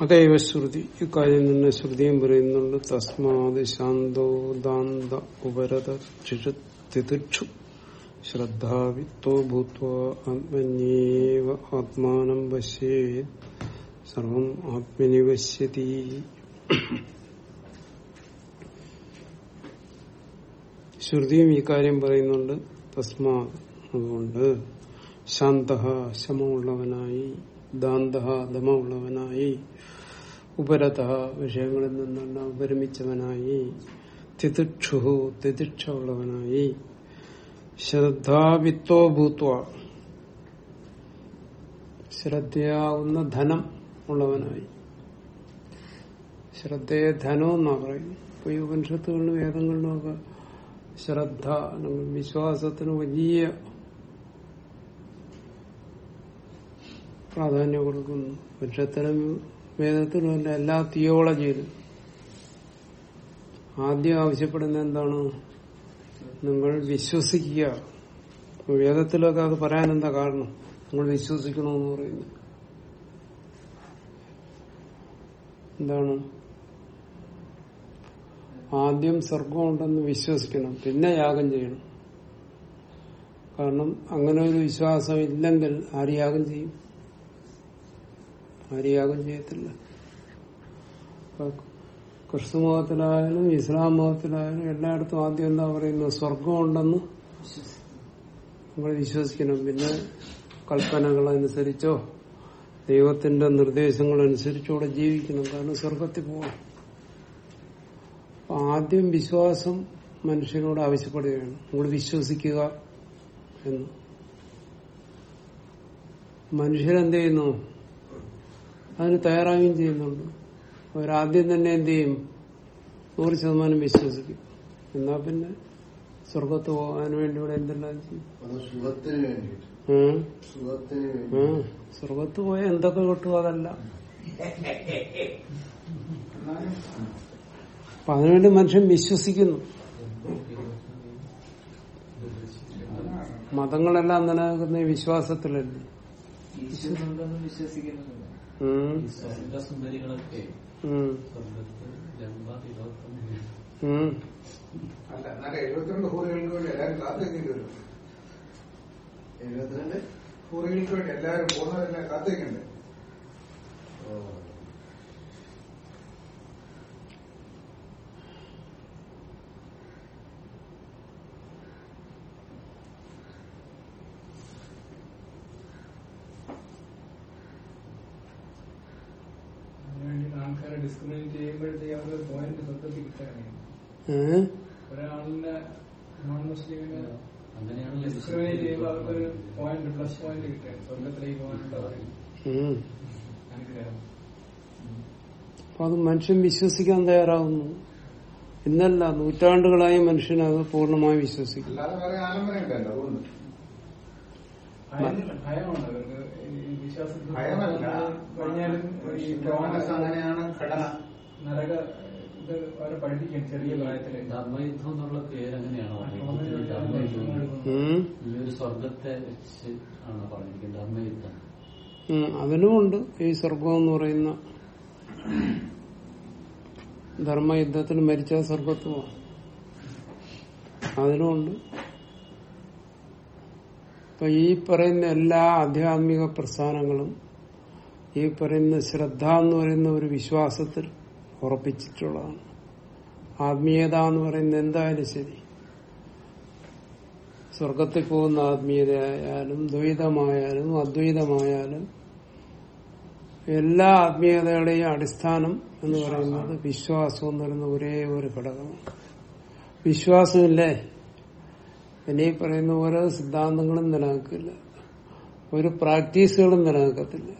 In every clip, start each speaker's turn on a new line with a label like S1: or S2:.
S1: അതേവ ശ്രുതി ഇക്കാര്യം തന്നെ ശ്രുതിയും പറയുന്നുണ്ട്. തസ്മാത് ശാന്തോ ദാന്ത ഉപരത ചിഷു ശ്രദ്ധാവിത്തോ ഭൂത്വ ആത്മന്യേവ ആത്മാനം പശ്യേത്. സർവം ആത്മനി പശ്യതി ശ്രുതിയും ഈ കാര്യം പറയുന്നുണ്ട്. തസ്മാ അതുകൊണ്ട് ശാന്ത ശമമുള്ളവനായി ദാന്ത ദമമുള്ളവനായി ഉപരത വിഷയങ്ങളിൽ നിന്നല്ല ഉപരമിച്ചവനായി. തിതിക്ഷു തിതിക്ഷ ഉള്ളവനായി ശ്രദ്ധാവിത്തോ ഭൂത്വ. ശ്രദ്ധയാവുന്ന ധനം ഉള്ളവനായി. ശ്രദ്ധയെ ധനം എന്നാ പറയും ഇപ്പൊ ഈ ഉപനിഷത്തുകളിലും വേദങ്ങളിലും ഒക്കെ ശ്രദ്ധ അല്ലെങ്കിൽ വിശ്വാസത്തിന് വലിയ പ്രാധാന്യം കൊടുക്കുന്നു. പുരുഷത്തിനും വേദത്തിനും അല്ല എല്ലാ തിയോളജിയിലും ആദ്യം ആവശ്യപ്പെടുന്ന എന്താണ്? നിങ്ങൾ വിശ്വസിക്കുക. വേദത്തിലൊക്കെ അത് പറയാൻ എന്താ കാരണം? നിങ്ങൾ വിശ്വസിക്കണമെന്ന് പറയുന്നു. എന്താണ്? ആദ്യം സ്വർഗം ഉണ്ടെന്ന് വിശ്വസിക്കണം. പിന്നെ യാഗം ചെയ്യണം. കാരണം അങ്ങനെ ഒരു വിശ്വാസം ഇല്ലെങ്കിൽ ആര് യാഗം ചെയ്യും? ആര് യാഗം ചെയ്യത്തില്ല ക്രിസ്തു മതത്തിലായാലും ഇസ്ലാം മതത്തിലായാലും എല്ലായിടത്തും ആദ്യം എന്താ പറയുന്നത്? സ്വർഗം ഉണ്ടെന്ന് നമ്മൾ വിശ്വസിക്കണം. പിന്നെ കൽപ്പനകൾ അനുസരിച്ചോ ദൈവത്തിന്റെ നിർദ്ദേശങ്ങൾ അനുസരിച്ചോ അവിടെ ജീവിക്കണം. കാരണം സ്വർഗത്തിൽ പോകണം. ആദ്യം വിശ്വാസം മനുഷ്യനോട് ആവശ്യപ്പെടുകയാണ്. നിങ്ങൾ വിശ്വസിക്കുക എന്ന്. മനുഷ്യരെന്ത് ചെയ്യുന്നു? അതിന് തയ്യാറാവുകയും ചെയ്യുന്നുണ്ട് അവരാദ്യം തന്നെ എന്ത് ചെയ്യും? നൂറ് ശതമാനം വിശ്വസിക്കും. എന്നാ പിന്നെ സ്വർഗത്ത് പോകാൻ വേണ്ടി ഇവിടെ എന്തെല്ലാം ചെയ്യും. സ്വർഗത്ത് പോയാൽ എന്തൊക്കെ കിട്ടും അതല്ല. അപ്പൊ അതിനുവേണ്ടി മനുഷ്യൻ വിശ്വസിക്കുന്നു. മതങ്ങളെല്ലാം നിലനിൽക്കുന്ന വിശ്വാസത്തിലല്ലേ? വിശ്വസിക്കുന്നു.
S2: സുന്ദരികളൊക്കെ.
S3: അല്ല എന്നാലും എഴുപത്തിരണ്ട് ഹൂറികൾക്ക് വേണ്ടി എല്ലാവരും കാത്തിരിക്കേണ്ടി വരും
S4: എഴുപത്തിരണ്ട്?
S3: ഹൂറികൾക്ക് വേണ്ടി എല്ലാവരും പോകുന്നവരെല്ലാം കാത്തിരിക്കണ്ടേ
S1: മനുഷ്യൻ വിശ്വസിക്കാൻ തയ്യാറാവുന്നു. ഇന്നല്ല നൂറ്റാണ്ടുകളായി മനുഷ്യൻ അത് പൂർണമായി വിശ്വസിക്കും
S5: അവനുമുണ്ട്
S2: ധർമ്മയുദ്ധം എന്നുള്ള പേര് അങ്ങനെയാണോ സ്വർഗത്തെ വെച്ച് ആണ് പറഞ്ഞിരിക്കുന്നത്? ധർമ്മയുദ്ധം.
S1: ഉം. അതിനുമുണ്ട് ഈ സ്വർഗം എന്ന് പറയുന്ന ധർമ്മയുദ്ധത്തിൽ മരിച്ച സ്വർഗത്വമാണ് അതിനുകൊണ്ട് അപ്പൊ ഈ പറയുന്ന എല്ലാ ആധ്യാത്മിക പ്രസ്ഥാനങ്ങളും ഈ പറയുന്ന ശ്രദ്ധ എന്ന് പറയുന്ന ഒരു വിശ്വാസത്തിൽ ഉറപ്പിച്ചിട്ടുള്ളതാണ്. ആത്മീയത എന്ന് പറയുന്നത് എന്തായാലും ശരി. സ്വർഗത്തിൽ പോകുന്ന ആത്മീയതയായാലും ദ്വൈതമായാലും അദ്വൈതമായാലും എല്ലാ ആത്മീയതയുടെയും അടിസ്ഥാനം എന്ന് പറയുന്നത് വിശ്വാസം എന്ന് പറയുന്ന ഒരേ ഒരു ഘടകമാണ്. വിശ്വാസമില്ലേ? ഇനി പറയുന്ന ഓരോ സിദ്ധാന്തങ്ങളും നിലനിൽക്കില്ല. ഒരു പ്രാക്ടീസുകളും നിലനിൽക്കത്തില്ല.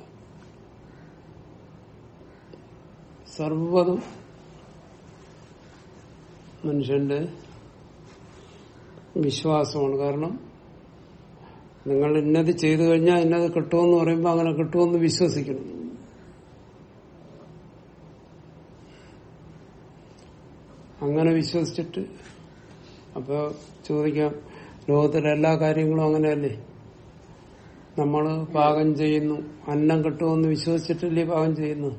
S1: സർവതും മനുഷ്യന്റെ വിശ്വാസമാണ്. കാരണം നിങ്ങൾ ഇന്നത് ചെയ്തു കഴിഞ്ഞാൽ ഇന്നത് കിട്ടുമെന്ന് പറയുമ്പോൾ അങ്ങനെ കിട്ടുമെന്ന് വിശ്വസിക്കണം. അങ്ങനെ വിശ്വസിച്ചിട്ട് അപ്പൊ ചോദിക്കാം ലോകത്തിലെ എല്ലാ കാര്യങ്ങളും അങ്ങനെയല്ലേ? നമ്മൾ പാകം ചെയ്യുന്നു അന്നം കിട്ടുമെന്ന് വിശ്വസിച്ചിട്ടല്ലേ പാകം ചെയ്യുന്നു?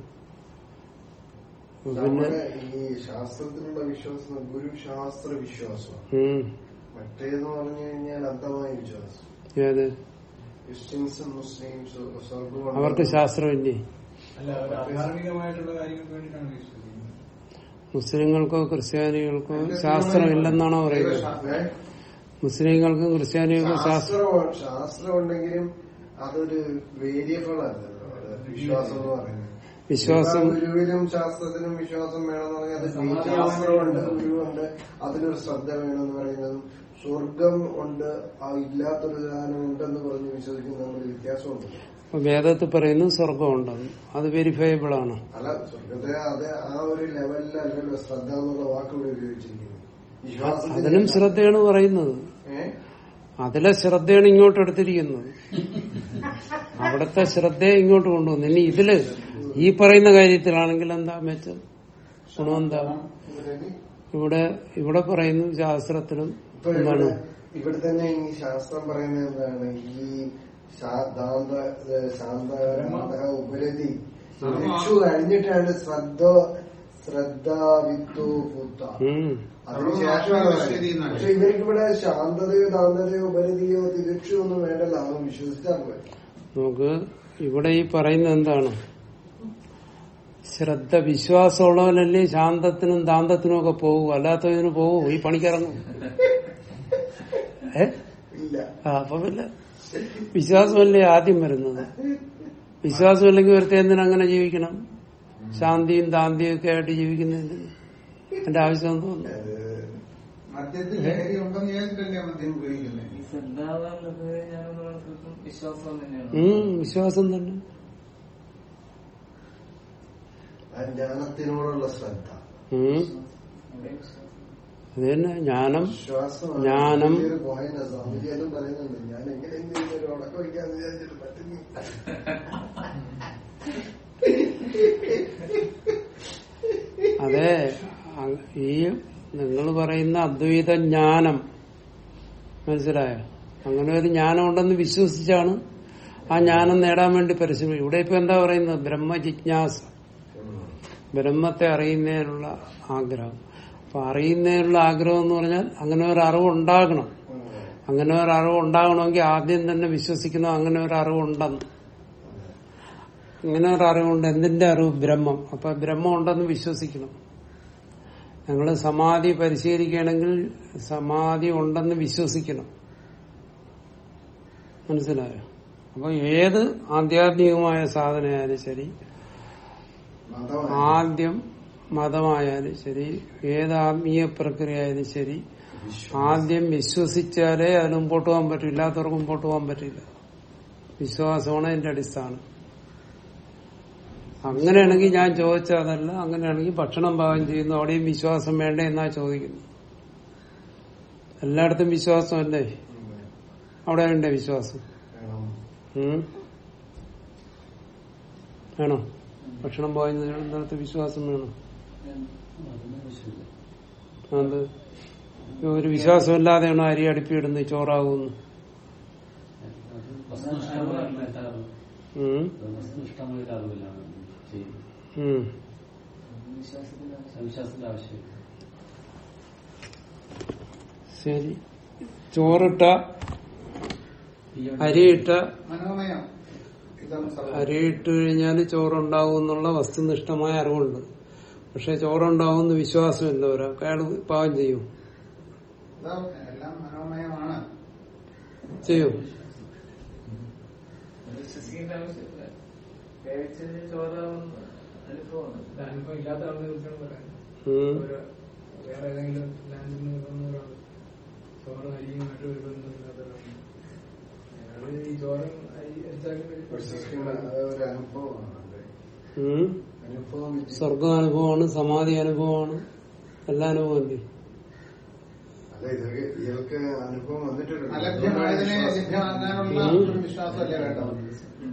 S1: പിന്നെ
S4: ഈ ശാസ്ത്രത്തിലുള്ള വിശ്വാസം ഗുരു ശാസ്ത്ര വിശ്വാസമാണ്
S1: ഉം,
S4: മറ്റേന്ന് പറഞ്ഞു കഴിഞ്ഞാൽ അന്ധമായ വിശ്വാസം.
S1: ഏത്?
S4: ക്രിസ്ത്യൻസും മുസ്ലിംസും
S1: അവർക്ക് ശാസ്ത്രമില്ലേ?
S5: അല്ല ധാർമ്മികമായിട്ടുള്ള കാര്യങ്ങൾക്ക് വേണ്ടിയിട്ടാണ്
S1: മുസ്ലിങ്ങൾക്കോ ക്രിസ്ത്യാനികൾക്കോ ശാസ്ത്രമില്ലെന്നാണോ പറയുന്നത്? മുസ്ലിങ്ങൾക്കും ക്രിസ്ത്യാനികൾക്കും ശാസ്ത്രം
S4: ഉണ്ടെങ്കിലും അതൊരു വേരിയബിൾ വിശ്വാസം എന്ന് പറയുന്നത്.
S1: വിശ്വാസം
S4: ഗുരുവിനും ശാസ്ത്രത്തിനും വിശ്വാസം വേണമെന്ന് പറഞ്ഞാൽ ശാസ്ത്രമുണ്ട് ഗുരുവുണ്ട്. അതിനൊരു ശ്രദ്ധ വേണമെന്ന് പറയുന്നതും സ്വർഗം ഉണ്ട്. ഇല്ലാത്തൊരു ദാനം ഉണ്ടെന്ന് പറഞ്ഞ് വിശ്വസിക്കുന്ന വ്യത്യാസമുണ്ട്.
S1: ഇപ്പൊ വേദത്തിൽ പറയുന്നു സ്വർഗമുണ്ടെന്ന് അത് വെരിഫയബിൾ ആണ്.
S4: അല്ല സ്വർഗത്തെ അത് ആ ഒരു ലെവലിലല്ലല്ലോ ശ്രദ്ധ എന്നുള്ള ഉപയോഗിച്ചിരിക്കുന്നത്
S1: ശ്രദ്ധയാണ് പറയുന്നത്? അതിലെ ശ്രദ്ധയാണ് ഇങ്ങോട്ട് എടുത്തിരിക്കുന്നത്. അവിടുത്തെ ശ്രദ്ധയെ ഇങ്ങോട്ട് കൊണ്ടുവന്നു. ഇനി ഇതിൽ ഈ പറയുന്ന കാര്യത്തിലാണെങ്കിൽ എന്താ മെച്ചം? ഗുണം എന്താ? ഇവിടെ ഇവിടെ പറയുന്നു ശാസ്ത്രത്തിലും എന്താണ്?
S4: ഇവിടെ തന്നെ ഈ ശാസ്ത്രം പറയുന്നത് എന്താണ്? ഈ ഉപരതി. ഭിക്ഷു കഴിഞ്ഞിട്ടാണ് ശ്രദ്ധ ശ്രദ്ധ വിത്തു പുത്ത. അതിനുശേഷമാണ്. പക്ഷെ ഇവർക്ക് ഇവിടെ ശാന്തതയോ ദാന്തതയോ ഉപരതിയോ തിരക്ഷയോ ഒന്നും വേണ്ടല്ലോ. അവൻ വിശ്വസിച്ചാൽ
S1: നമുക്ക് ഇവിടെ ഈ പറയുന്ന എന്താണ്? ശ്രദ്ധ വിശ്വാസമുള്ളവനല്ലേ ശാന്തത്തിനും ദാന്തത്തിനും ഒക്കെ പോകും അല്ലാത്തതിന് പോകും ഈ പണിക്കിറങ്ങും ഏ?
S4: ഇല്ല.
S1: ആ, അപ്പൊ പിന്നെ വിശ്വാസമല്ലേ ആദ്യം വരുന്നത്? വിശ്വാസമില്ലെങ്കിൽ ഒരുത്തെ എന്തിനങ്ങനെ ജീവിക്കണം? ശാന്തിയും ദാന്തിയും ഒക്കെ ആയിട്ട് ജീവിക്കുന്നതിന് എന്റെ ആവശ്യം തോന്നുന്നു.
S2: വിശ്വാസം
S1: തന്നെ.
S4: ജ്ഞാനത്തിനോടുള്ള ശ്രദ്ധ.
S1: അത് തന്നെ ജ്ഞാനം. ജ്ഞാനം.
S4: അതും
S1: ഈ നിങ്ങൾ പറയുന്ന അദ്വൈത ജ്ഞാനം മനസ്സിലായോ? അങ്ങനെ ഒരു ജ്ഞാനം ഉണ്ടെന്ന് വിശ്വസിച്ചാണ് ആ ജ്ഞാനം നേടാൻ വേണ്ടി പരിശ്രമിക്കും ഇവിടെ ഇപ്പൊ എന്താ പറയുന്നത്? ബ്രഹ്മജിജ്ഞാസ. ബ്രഹ്മത്തെ അറിയുന്നതിനുള്ള ആഗ്രഹം. അപ്പൊ അറിയുന്നതിനുള്ള ആഗ്രഹം എന്ന് പറഞ്ഞാൽ അങ്ങനെ ഒരു അറിവ് ഉണ്ടാകണം. അങ്ങനെ ഒരു അറിവ് ഉണ്ടാകണമെങ്കിൽ ആദ്യം തന്നെ വിശ്വസിക്കണം അങ്ങനെ ഒരു അറിവ് ഉണ്ടെന്ന് ഇങ്ങനെ ഒരു അറിവുണ്ട്. എന്തിന്റെ അറിവ്? ബ്രഹ്മം. അപ്പൊ ബ്രഹ്മം ഉണ്ടെന്ന് വിശ്വസിക്കണം. ഞങ്ങൾ സമാധി പരിശീലിക്കുകയാണെങ്കിൽ സമാധി ഉണ്ടെന്ന് വിശ്വസിക്കണം. മനസ്സിലായോ? അപ്പൊ ഏത് ആധ്യാത്മികമായ സാധനമായാലും ശരി ആദ്യം മതമായാലും ശരി ഏതാത്മീയ പ്രക്രിയ ആയാലും ശരി ആദ്യം വിശ്വസിച്ചാലേ അതിന് മുമ്പോട്ട് പോകാൻ പറ്റും. ഇല്ലാത്തവർക്ക് മുമ്പോട്ട് പോകാൻ പറ്റില്ല. വിശ്വാസമാണ് അതിന്റെ അടിസ്ഥാനം. അങ്ങനെയാണെങ്കിൽ ഞാൻ ചോദിച്ചതല്ല അങ്ങനെയാണെങ്കിൽ ഭക്ഷണം പാകം ചെയ്യുന്നു. അവിടെയും വിശ്വാസം വേണ്ടേ എന്നാ ചോദിക്കുന്നു. എല്ലായിടത്തും വിശ്വാസമല്ലേ? അവിടെ വേണ്ടേ വിശ്വാസം?
S4: വേണം.
S1: ഭക്ഷണം പാകം ചെയ്യുന്നിടത്ത് വിശ്വാസം വേണം? അത് ഒരു വിശ്വാസമില്ലാതെയാണ് അരി അടുപ്പിയിടുന്നത് ചോറാകുന്നു ശരി. ചോറിട്ട അരിയിട്ട. അരിയിട്ട് കഴിഞ്ഞാൽ ചോറുണ്ടാവും എന്നുള്ള വസ്തുനിഷ്ഠമായ അറിവുണ്ട്. പക്ഷെ ചോറുണ്ടാവുമെന്ന് വിശ്വാസമില്ല ഒരാൾക്ക് അയാൾ പാകം ചെയ്യും. ചെയ്യൂ.
S5: ചോറും
S1: സ്വർഗ അനുഭവമാണ് സമാധി അനുഭവമാണ് എല്ലാ അനുഭവം അല്ലേ
S4: ഇയാൾക്ക് അനുഭവം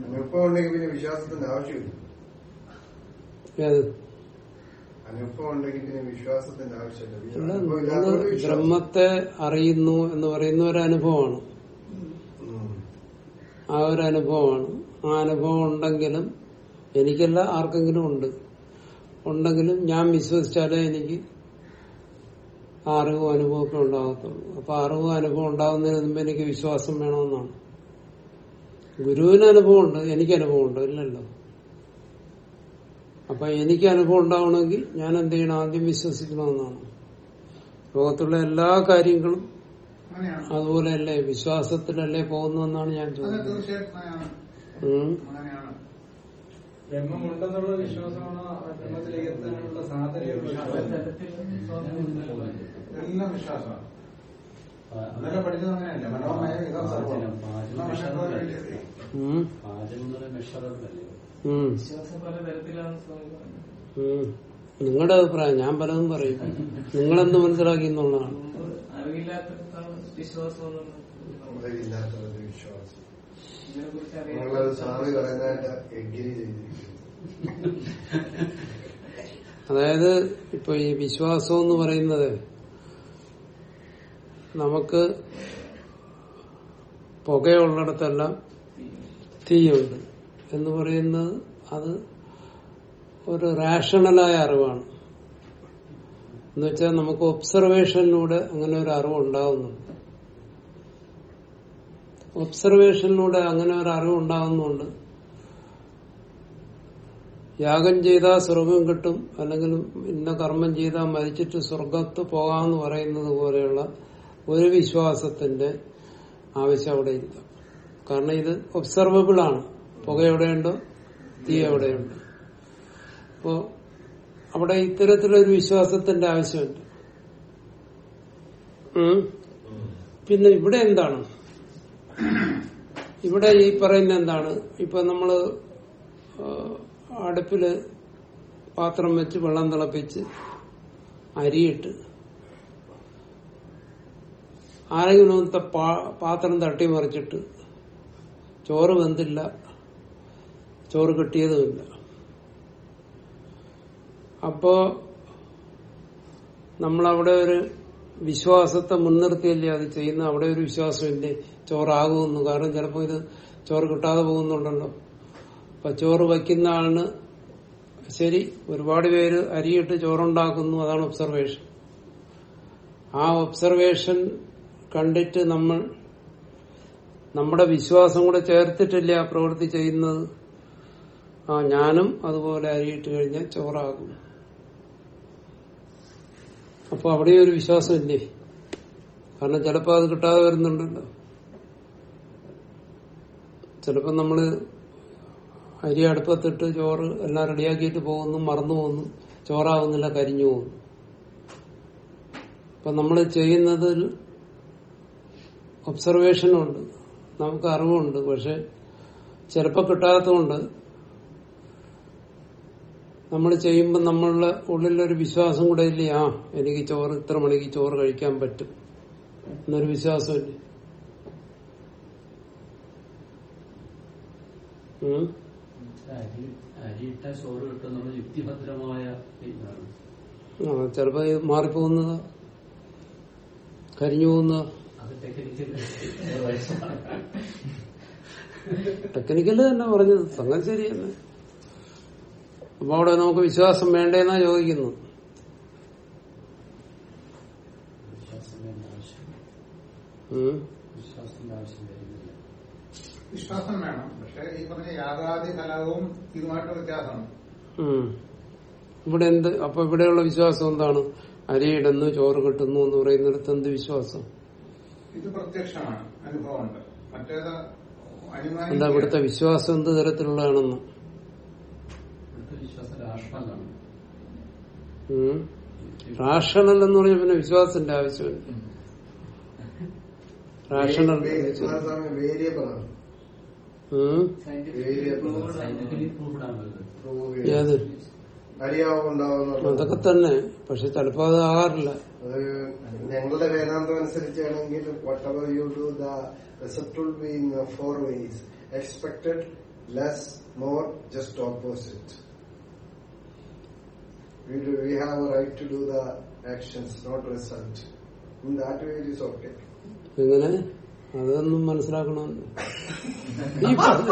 S4: അനുഭവം ഉണ്ടെങ്കിൽ പിന്നെ വിശ്വാസത്തിന്റെ ആവശ്യമില്ല. അനുഭവം ഉണ്ടെങ്കിൽ പിന്നെ വിശ്വാസത്തിന്റെ ആവശ്യമില്ല.
S1: ബ്രഹ്മത്തെ അറിയുന്നു എന്ന് പറയുന്ന ഒരു അനുഭവമാണ്. ആ ഒരു അനുഭവമാണ്. ആ അനുഭവം ഉണ്ടെങ്കിലും എനിക്കല്ല ആർക്കെങ്കിലും ഉണ്ട്. ഉണ്ടെങ്കിലും ഞാൻ വിശ്വസിച്ചാലേ എനിക്ക് ആ അറിവും അനുഭവമൊക്കെ ഉണ്ടാകത്തുള്ളൂ. അപ്പൊ അറിവും അനുഭവം ഉണ്ടാകുന്നതിന് മുമ്പ് എനിക്ക് വിശ്വാസം വേണമെന്നാണ്. ഗുരുവിന് അനുഭവമുണ്ട് എനിക്ക് അനുഭവമുണ്ട് ഇല്ലല്ലോ. അപ്പൊ എനിക്ക് അനുഭവം ഉണ്ടാവണമെങ്കിൽ ഞാൻ എന്ത് ചെയ്യണം? ആദ്യം വിശ്വസിക്കണമെന്നാണ്. ലോകത്തുള്ള എല്ലാ കാര്യങ്ങളും അതുപോലെയല്ലേ വിശ്വാസത്തിലല്ലേ പോകുന്നതെന്നാണ് ഞാൻ
S3: ചോദിച്ചത്
S1: ചോദിക്കുന്നത്
S3: തീർച്ചയായിട്ടും അങ്ങനെയാണ്
S1: ഉം.
S3: അങ്ങനെയാണ്
S5: ബ്രഹ്മമുണ്ടെന്നുള്ള വിശ്വാസമാണോ ബ്രഹ്മത്തിലേക്ക് എത്താനുള്ള സാധനയുള്ള
S3: എല്ലാം വിശ്വാസമാണ്. അന്നേരം പഠിച്ചത് അങ്ങനെയല്ല. മനോമയ ഇതം സർവം.
S1: നിങ്ങളുടെ അഭിപ്രായം ഞാൻ പലതും പറയും. നിങ്ങളെന്ത് മനസ്സിലാക്കി എന്നുള്ളതാണ്.
S5: അറിവില്ലാത്ത വിശ്വാസം അറിവില്ലാത്ത
S4: ഇല്ലാത്ത ഒരു വിശ്വാസം.
S1: അതായത് ഇപ്പൊ ഈ വിശ്വാസം എന്ന് പറയുന്നത് നമുക്ക് പുകയുള്ളിടത്തെല്ലാം തീയുണ്ട് എന്ന് പറയുന്നത് അത് ഒരു റാഷണലായ അറിവാണ്. എന്നുവെച്ചാൽ നമുക്ക് ഒബ്സർവേഷനിലൂടെ അങ്ങനെ ഒരു അറിവ് ഉണ്ടാകുന്നുണ്ട് ഒബ്സർവേഷനിലൂടെ അങ്ങനെ ഒരു അറിവ് ഉണ്ടാകുന്നുണ്ട്. യാഗം ചെയ്താൽ സ്വർഗം കിട്ടും അല്ലെങ്കിൽ ഇന്ന കർമ്മം ചെയ്താൽ മരിച്ചിട്ട് സ്വർഗത്ത് പോകാമെന്ന് പറയുന്നത് പോലെയുള്ള ഒരു വിശ്വാസത്തിന്റെ ആവശ്യം അവിടെ ഇല്ല. കാരണം ഇത് ഒബ്സർവബിൾ ആണ്. പുക എവിടെയുണ്ടോ? തീ എവിടെയുണ്ട്? അപ്പോ അവിടെ ഇത്തരത്തിലൊരു വിശ്വാസത്തിന്റെ ആവശ്യമുണ്ട്. പിന്നെ ഇവിടെ എന്താണ്? ഇവിടെ ഈ പറയുന്ന എന്താണ്? ഇപ്പൊ നമ്മൾ അടുപ്പിൽ പാത്രം വെച്ച് വെള്ളം തിളപ്പിച്ച് അരിയിട്ട് ആരെങ്കിലും ഒന്ന് പാത്രം തട്ടി മറിച്ചിട്ട് ചോറ് വെന്തില്ല ചോറ് കിട്ടിയതുമില്ല. അപ്പോ നമ്മളവിടെ ഒരു വിശ്വാസത്തെ മുൻനിർത്തിയല്ലേ അത് ചെയ്യുന്ന അവിടെ ഒരു വിശ്വാസമില്ലേ? ചോറാകുമെന്ന് കാരണം ചിലപ്പോൾ ഇത് ചോറ് കിട്ടാതെ പോകുന്നുണ്ടല്ലോ. അപ്പൊ ചോറ് വയ്ക്കുന്ന ആളിന് ശരി ഒരുപാട് പേര് അരിയിട്ട് ചോറുണ്ടാക്കുന്നു അതാണ് ഒബ്സർവേഷൻ ആ ഒബ്സർവേഷൻ കണ്ടിട്ട് നമ്മൾ നമ്മുടെ വിശ്വാസം കൂടെ ചേർത്തിട്ടില്ല ആ പ്രവൃത്തി ചെയ്യുന്നത്? ആ ഞാനും അതുപോലെ അരിയിട്ട് കഴിഞ്ഞാൽ ചോറാകും. അപ്പൊ അവിടെ ഒരു വിശ്വാസം ഇല്ലേ കാരണം ചിലപ്പോ അത് കിട്ടാതെ വരുന്നുണ്ടല്ലോ. ചിലപ്പോ നമ്മൾ അരി അടുപ്പത്തിട്ട് ചോറ് എല്ലാം റെഡിയാക്കിയിട്ട് പോകുന്നു മറന്നു പോകുന്നു ചോറാവുന്നില്ല കരിഞ്ഞു പോകുന്നു. അപ്പൊ നമ്മൾ ചെയ്യുന്നതിൽ ഒബ്സർവേഷനുണ്ട് നമുക്ക് അറിവുണ്ട് പക്ഷെ ചിലപ്പോ കിട്ടാത്തതുകൊണ്ട് നമ്മൾ ചെയ്യുമ്പോൾ നമ്മളുടെ ഉള്ളിലൊരു വിശ്വാസം കൂടെ ഇല്ലേ ആ എനിക്ക് ചോറ് ഇത്ര മണിക്ക് ചോറ് കഴിക്കാൻ പറ്റും എന്നൊരു വിശ്വാസമില്ലേ ഉം
S2: അരി അരിയിട്ട ചോറ് കിട്ടുന്നത് യുക്തിഭദ്രമായ ഇതാണ്
S1: ആ ചിലപ്പോ ഇത് മാറിപ്പോകുന്നത്? കരിഞ്ഞു
S2: പോകുന്ന? ടെക്നിക്കൽ
S1: തന്നെ പറഞ്ഞത്. സംഗതി ശരിയല്ല? അപ്പൊ അവിടെ നമുക്ക് വിശ്വാസം വേണ്ടേന്നാ ചോദിക്കുന്നു.
S3: വിശ്വാസം വേണം. പക്ഷെ ഈ പറഞ്ഞ യാഥാർത്ഥ്യ ഫലവും ഇതുമായിട്ട് വ്യത്യാസമാണ്.
S1: ഇവിടെ എന്ത്? അപ്പൊ ഇവിടെയുള്ള വിശ്വാസം എന്താണ്? അരിയിടുന്നു ചോറ് കിട്ടുന്നു എന്ന് പറയുന്നിടത്ത് എന്ത് വിശ്വാസം?
S3: ഇത് പ്രത്യക്ഷമാണ് അനുഭവമുണ്ട്. മറ്റേത്
S1: എന്താ ഇവിടുത്തെ വിശ്വാസം എന്ത് തരത്തിലുള്ളതാണെന്ന്? റാഷണൽ എന്ന് പറഞ്ഞ പിന്നെ വിശ്വാസത്തിന്റെ ആവശ്യമില്ല. റാഷണൽ
S4: സ്വാമി വേരിയബിൾ ആണ്
S2: സയന്റിഫിക്കലി പ്രൂവ്ഡ് ആണത്
S4: പ്രൂവ്
S1: ഏത്? അതൊക്കെ തന്നെ. പക്ഷെ ചിലപ്പോ അത് ആകാറില്ല.
S4: ഞങ്ങളുടെ വേദാന്തം അനുസരിച്ചാണെങ്കിൽ whatever you do the result will be in four ways expected less more just opposite We do, we have a right to do the actions, not result. In that way it is okay.
S1: അതൊന്നും മനസ്സിലാക്കണമെന്ന് ഈ പറഞ്ഞ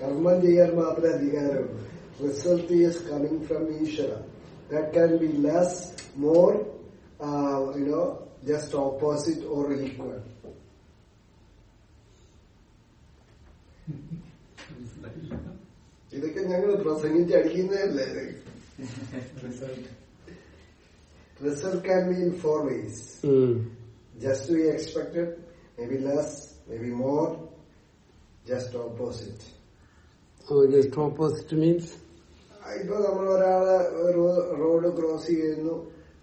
S4: കർമ്മം ചെയ്യാൻ മാത്രമേ അധികാരമുള്ളൂ. Result is coming from Ishwara. That can be less more you know just opposite or equal ഇതൊക്കെ ഞങ്ങൾ പ്രസംഗിച്ച് അടിക്കുന്നതല്ലേ result can be in four ways.
S1: Mm.
S4: just we expected, maybe less, maybe more, just opposite.
S1: Oh, just opposite means?
S4: ഇപ്പൊ നമ്മൾ ഒരാളെ road cross ചെയ്യുന്നു.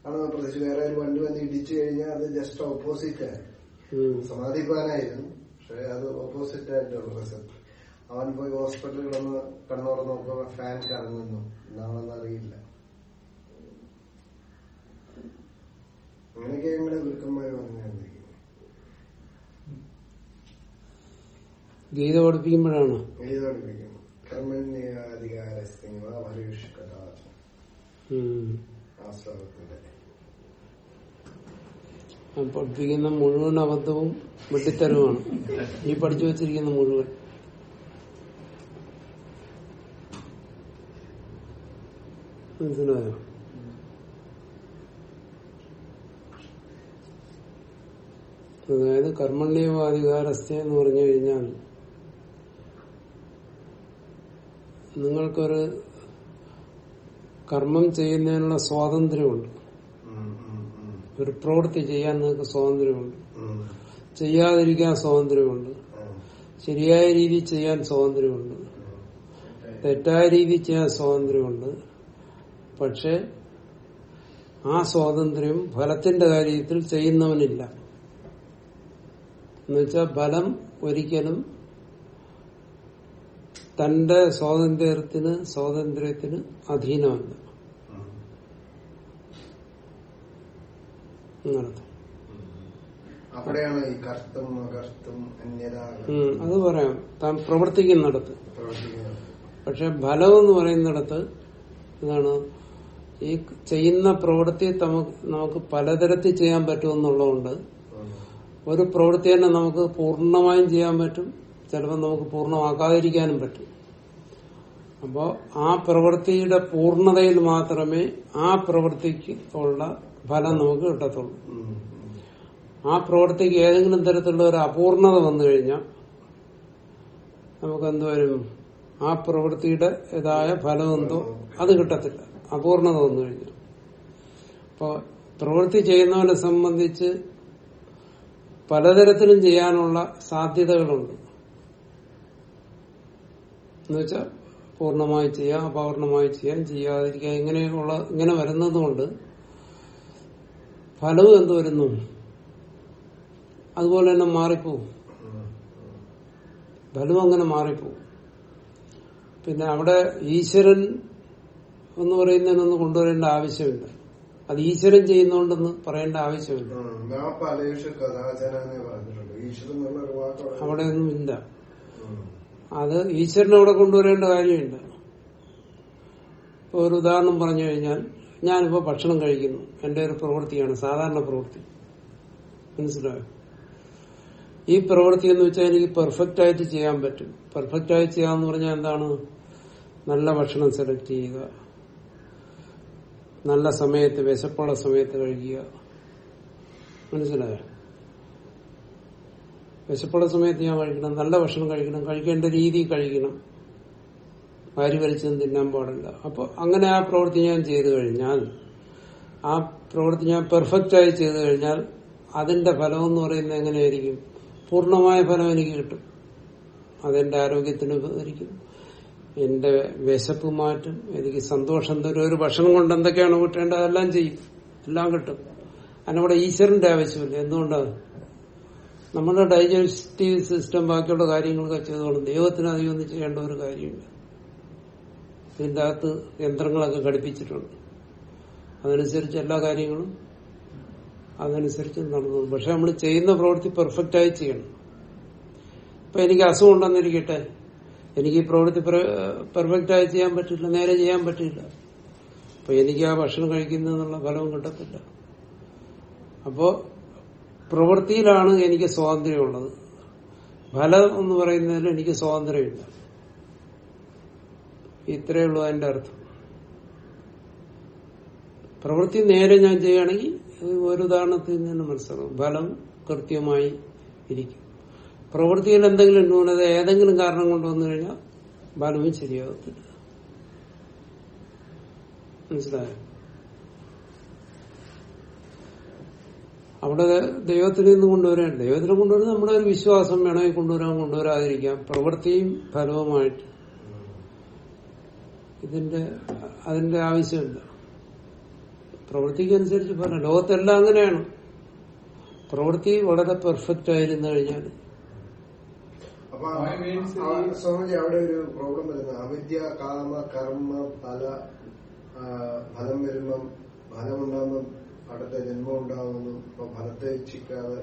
S4: ആണെന്ന് പ്രത്യേകിച്ച് വേറെ ഒരു വണ്ടി വന്ന് ഇടിച്ചു കഴിഞ്ഞാൽ അത് ജസ്റ്റ് ഓപ്പോസിറ്റ് ആയി സമാധിപ്പാനായിരുന്നു. പക്ഷെ അത് ഓപ്പോസിറ്റ് ആയിട്ടുള്ള റിസൾട്ട് അവൻ പോയി ഹോസ്പിറ്റലിൽ കിടന്ന് കണ്ണോടെ നോക്കുമ്പോൾ ഫാൻ കറങ്ങുന്നു. എന്താണെന്ന് അറിയില്ല അങ്ങനെയൊക്കെ ഞങ്ങളെ ഗുരുക്കന്മാർ പറഞ്ഞിരിക്കുന്നത്
S1: ഗീത പഠിപ്പിക്കുമ്പോഴാണ്? ഗീത.
S4: ആ ശ്ലോകത്തിന്റെ
S1: ആ പഠിപ്പിക്കുന്ന മുഴുവൻ അബദ്ധവും വെട്ടിത്തരവുമാണ്. ഈ പഠിച്ചു വെച്ചിരിക്കുന്ന മുഴുവൻ. മനസ്സിലായോ? അതായത് കർമ്മണ്യവാധികാരസ്ഥ എന്ന് പറഞ്ഞു കഴിഞ്ഞാൽ നിങ്ങൾക്കൊരു കർമ്മം ചെയ്യുന്നതിനുള്ള സ്വാതന്ത്ര്യമുണ്ട്. ഒരു പ്രവൃത്തി ചെയ്യാൻ നിങ്ങൾക്ക് സ്വാതന്ത്ര്യമുണ്ട്. ചെയ്യാതിരിക്കാൻ സ്വാതന്ത്ര്യമുണ്ട്. ശരിയായ രീതി ചെയ്യാൻ സ്വാതന്ത്ര്യമുണ്ട്. തെറ്റായ രീതി ചെയ്യാൻ സ്വാതന്ത്ര്യമുണ്ട്. പക്ഷെ ആ സ്വാതന്ത്ര്യം ഫലത്തിന്റെ കാര്യത്തിൽ ചെയ്യുന്നവനില്ല. എന്നുവെച്ചാൽ ബലം ഒരിക്കലും തന്റെ സ്വാതന്ത്ര്യത്തിന് സ്വാതന്ത്ര്യത്തിന് അധീനമല്ല. അത് പറയാം. താൻ പ്രവർത്തിക്കുന്നിടത്ത്. പക്ഷെ ഫലം എന്ന് പറയുന്നിടത്ത് എന്താണ്? ഈ ചെയ്യുന്ന പ്രവൃത്തി നമുക്ക് പലതരത്തിൽ ചെയ്യാൻ പറ്റുമെന്നുള്ളതുകൊണ്ട് ഒരു പ്രവൃത്തി തന്നെ നമുക്ക് പൂർണമായും ചെയ്യാൻ പറ്റും. ചിലപ്പോൾ നമുക്ക് പൂർണമാക്കാതിരിക്കാനും പറ്റും. അപ്പോൾ ആ പ്രവൃത്തിയുടെ പൂർണതയിൽ മാത്രമേ ആ പ്രവൃത്തിക്ക് ഉള്ള ഫലം നമുക്ക് കിട്ടത്തുള്ളൂ. ആ പ്രവൃത്തിക്ക് ഏതെങ്കിലും തരത്തിലുള്ള ഒരു അപൂർണത വന്നു കഴിഞ്ഞാൽ നമുക്ക് എന്തുവരും ആ പ്രവൃത്തിയുടെ ഇതായ ഫലം എന്തോ അത് കിട്ടത്തില്ല. അപൂർണത വന്നു കഴിഞ്ഞാൽ അപ്പോൾ പ്രവൃത്തി ചെയ്യുന്നവനെ സംബന്ധിച്ച് പലതരത്തിലും ചെയ്യാനുള്ള സാധ്യതകളുണ്ട്. എന്നുവെച്ചാൽ പൂർണമായി ചെയ്യാം അപൂർണമായി ചെയ്യാം ചെയ്യാതിരിക്കാം ഇങ്ങനെയുള്ള ഇങ്ങനെ വരുന്നതുകൊണ്ട് ഫലവും എന്ത് വരുന്നു? അതുപോലെ തന്നെ മാറിപ്പോവും. ഫലവും അങ്ങനെ മാറിപ്പോവും. പിന്നെ അവിടെ ഈശ്വരൻ എന്ന് പറയുന്നതിനൊന്നും കൊണ്ടുവരേണ്ട ആവശ്യമില്ല. അത് ഈശ്വരൻ ചെയ്യുന്നോണ്ടെന്ന് പറയേണ്ട ആവശ്യമില്ല.
S4: അവിടെ-
S1: ഒന്നും ഇല്ല. അത് ഈശ്വരനെ അവിടെ കൊണ്ടുവരേണ്ട കാര്യമില്ല. ഒരു ഉദാഹരണം പറഞ്ഞു കഴിഞ്ഞാൽ ഞാനിപ്പോ ഭക്ഷണം കഴിക്കുന്നു. എന്റെ ഒരു പ്രവൃത്തിയാണ് സാധാരണ പ്രവൃത്തി. മനസ്സിലായോ? ഈ പ്രവൃത്തി എന്ന് വെച്ചാൽ എനിക്ക് പെർഫെക്റ്റ് ആയിട്ട് ചെയ്യാൻ പറ്റും. പെർഫെക്റ്റ് ആയിട്ട് ചെയ്യാന്ന് പറഞ്ഞാൽ എന്താണ്? നല്ല ഭക്ഷണം സെലക്ട് ചെയ്യുക. നല്ല സമയത്ത് വിശപ്പുള്ള സമയത്ത് കഴിക്കുക. മനസ്സിലായോ? വിശപ്പുള്ള സമയത്ത് ഞാൻ കഴിക്കണം നല്ല ഭക്ഷണം കഴിക്കണം കഴിക്കേണ്ട രീതി കഴിക്കണം. വാരി വലിച്ചൊന്നും തിന്നാൻ പാടില്ല. അപ്പൊ അങ്ങനെ ആ പ്രവൃത്തി ഞാൻ ചെയ്തു കഴിഞ്ഞാൽ ആ പ്രവൃത്തി ഞാൻ പെർഫെക്റ്റ് ആയി ചെയ്തു കഴിഞ്ഞാൽ അതിന്റെ ഫലം എന്ന് പറയുന്നത് എങ്ങനെയായിരിക്കും? പൂർണമായ ഫലം എനിക്ക് കിട്ടും. അതെന്റെ ആരോഗ്യത്തിന് ഉപകരിക്കും. എന്റെ വിശപ്പ് മാറ്റും. എനിക്ക് സന്തോഷം തരും. ഒരു ഭക്ഷണം കൊണ്ട് എന്തൊക്കെയാണ് കിട്ടേണ്ടത് അതെല്ലാം ചെയ്യും. എല്ലാം കിട്ടും. അതിനവിടെ ഈശ്വരന്റെ ആവശ്യമില്ല. എന്തുകൊണ്ടാണ് നമ്മുടെ ഡൈജസ്റ്റീവ് സിസ്റ്റം ബാക്കിയുള്ള കാര്യങ്ങളൊക്കെ ചെയ്തുകൊണ്ട് ദൈവത്തിന് അധികം ഒന്നും ചെയ്യേണ്ട ഒരു കാര്യമില്ല. ഇതിന്റെ അകത്ത് യന്ത്രങ്ങളൊക്കെ ഘടിപ്പിച്ചിട്ടുണ്ട്. അതനുസരിച്ച് എല്ലാ കാര്യങ്ങളും അതനുസരിച്ച് നടന്നു. പക്ഷെ നമ്മൾ ചെയ്യുന്ന പ്രവൃത്തി പെർഫെക്റ്റ് ആയി ചെയ്യണം. ഇപ്പൊ എനിക്ക് അസുഖം ഉണ്ടെന്നിരിക്കട്ടെ. എനിക്ക് ഈ പ്രവൃത്തി പെർഫെക്റ്റ് ആയി ചെയ്യാൻ പറ്റില്ല നേരെ ചെയ്യാൻ പറ്റില്ല. അപ്പൊ എനിക്ക് ആ ഭക്ഷണം കഴിക്കുന്നതിനുള്ള ഫലവും കിട്ടത്തില്ല. അപ്പോ പ്രവൃത്തിയിലാണ് എനിക്ക് സ്വാതന്ത്ര്യമുള്ളത്. ഫലം എന്ന് പറയുന്നതിൽ എനിക്ക് സ്വാതന്ത്ര്യമില്ല. ഇത്രയേ ഉള്ളൂ അതിന്റെ അർത്ഥം. പ്രവൃത്തി നേരെ ഞാൻ ചെയ്യുകയാണെങ്കിൽ ഒരു ഉദാഹരണത്തിൽ നിന്ന് മനസ്സിലാവും ഫലം കൃത്യമായി ഇരിക്കും. പ്രവൃത്തിയിൽ എന്തെങ്കിലും ന്യൂനത ഏതെങ്കിലും കാരണം കൊണ്ട് വന്നു കഴിഞ്ഞാൽ ഫലവും ശരിയാകത്തില്ല. മനസിലായോ അവിടെ ദൈവത്തിൽ നിന്ന് കൊണ്ടുവരാൻ ദൈവത്തിനെ കൊണ്ടുവരുന്നത് നമ്മുടെ ഒരു വിശ്വാസം വേണമെങ്കിൽ കൊണ്ടുവരാൻ കൊണ്ടുവരാതിരിക്കാം. പ്രവൃത്തിയും ഫലവുമായിട്ട്. ഇതിന്റെ അതിന്റെ ആവശ്യമില്ല. പ്രവൃത്തിക്കനുസരിച്ച് ഫലം ലോകത്തെല്ലാം അങ്ങനെയാണ്. പ്രവൃത്തി വളരെ പെർഫെക്റ്റ് ആയിരുന്നു കഴിഞ്ഞാൽ
S4: അപ്പൊ
S5: Why means
S4: ആ, സ്വാമിജി അവിടെ ഒരു പ്രോബ്ലം വരുന്നത് അവിദ്യ കാമ കർമ്മ ഫല ഫലം വരുമ്പം ഫലമുണ്ടാകുമ്പം അടുത്ത ജന്മം ഉണ്ടാകുന്നു അപ്പൊ ഫലത്തെ ഇച്ഛിക്കാതെ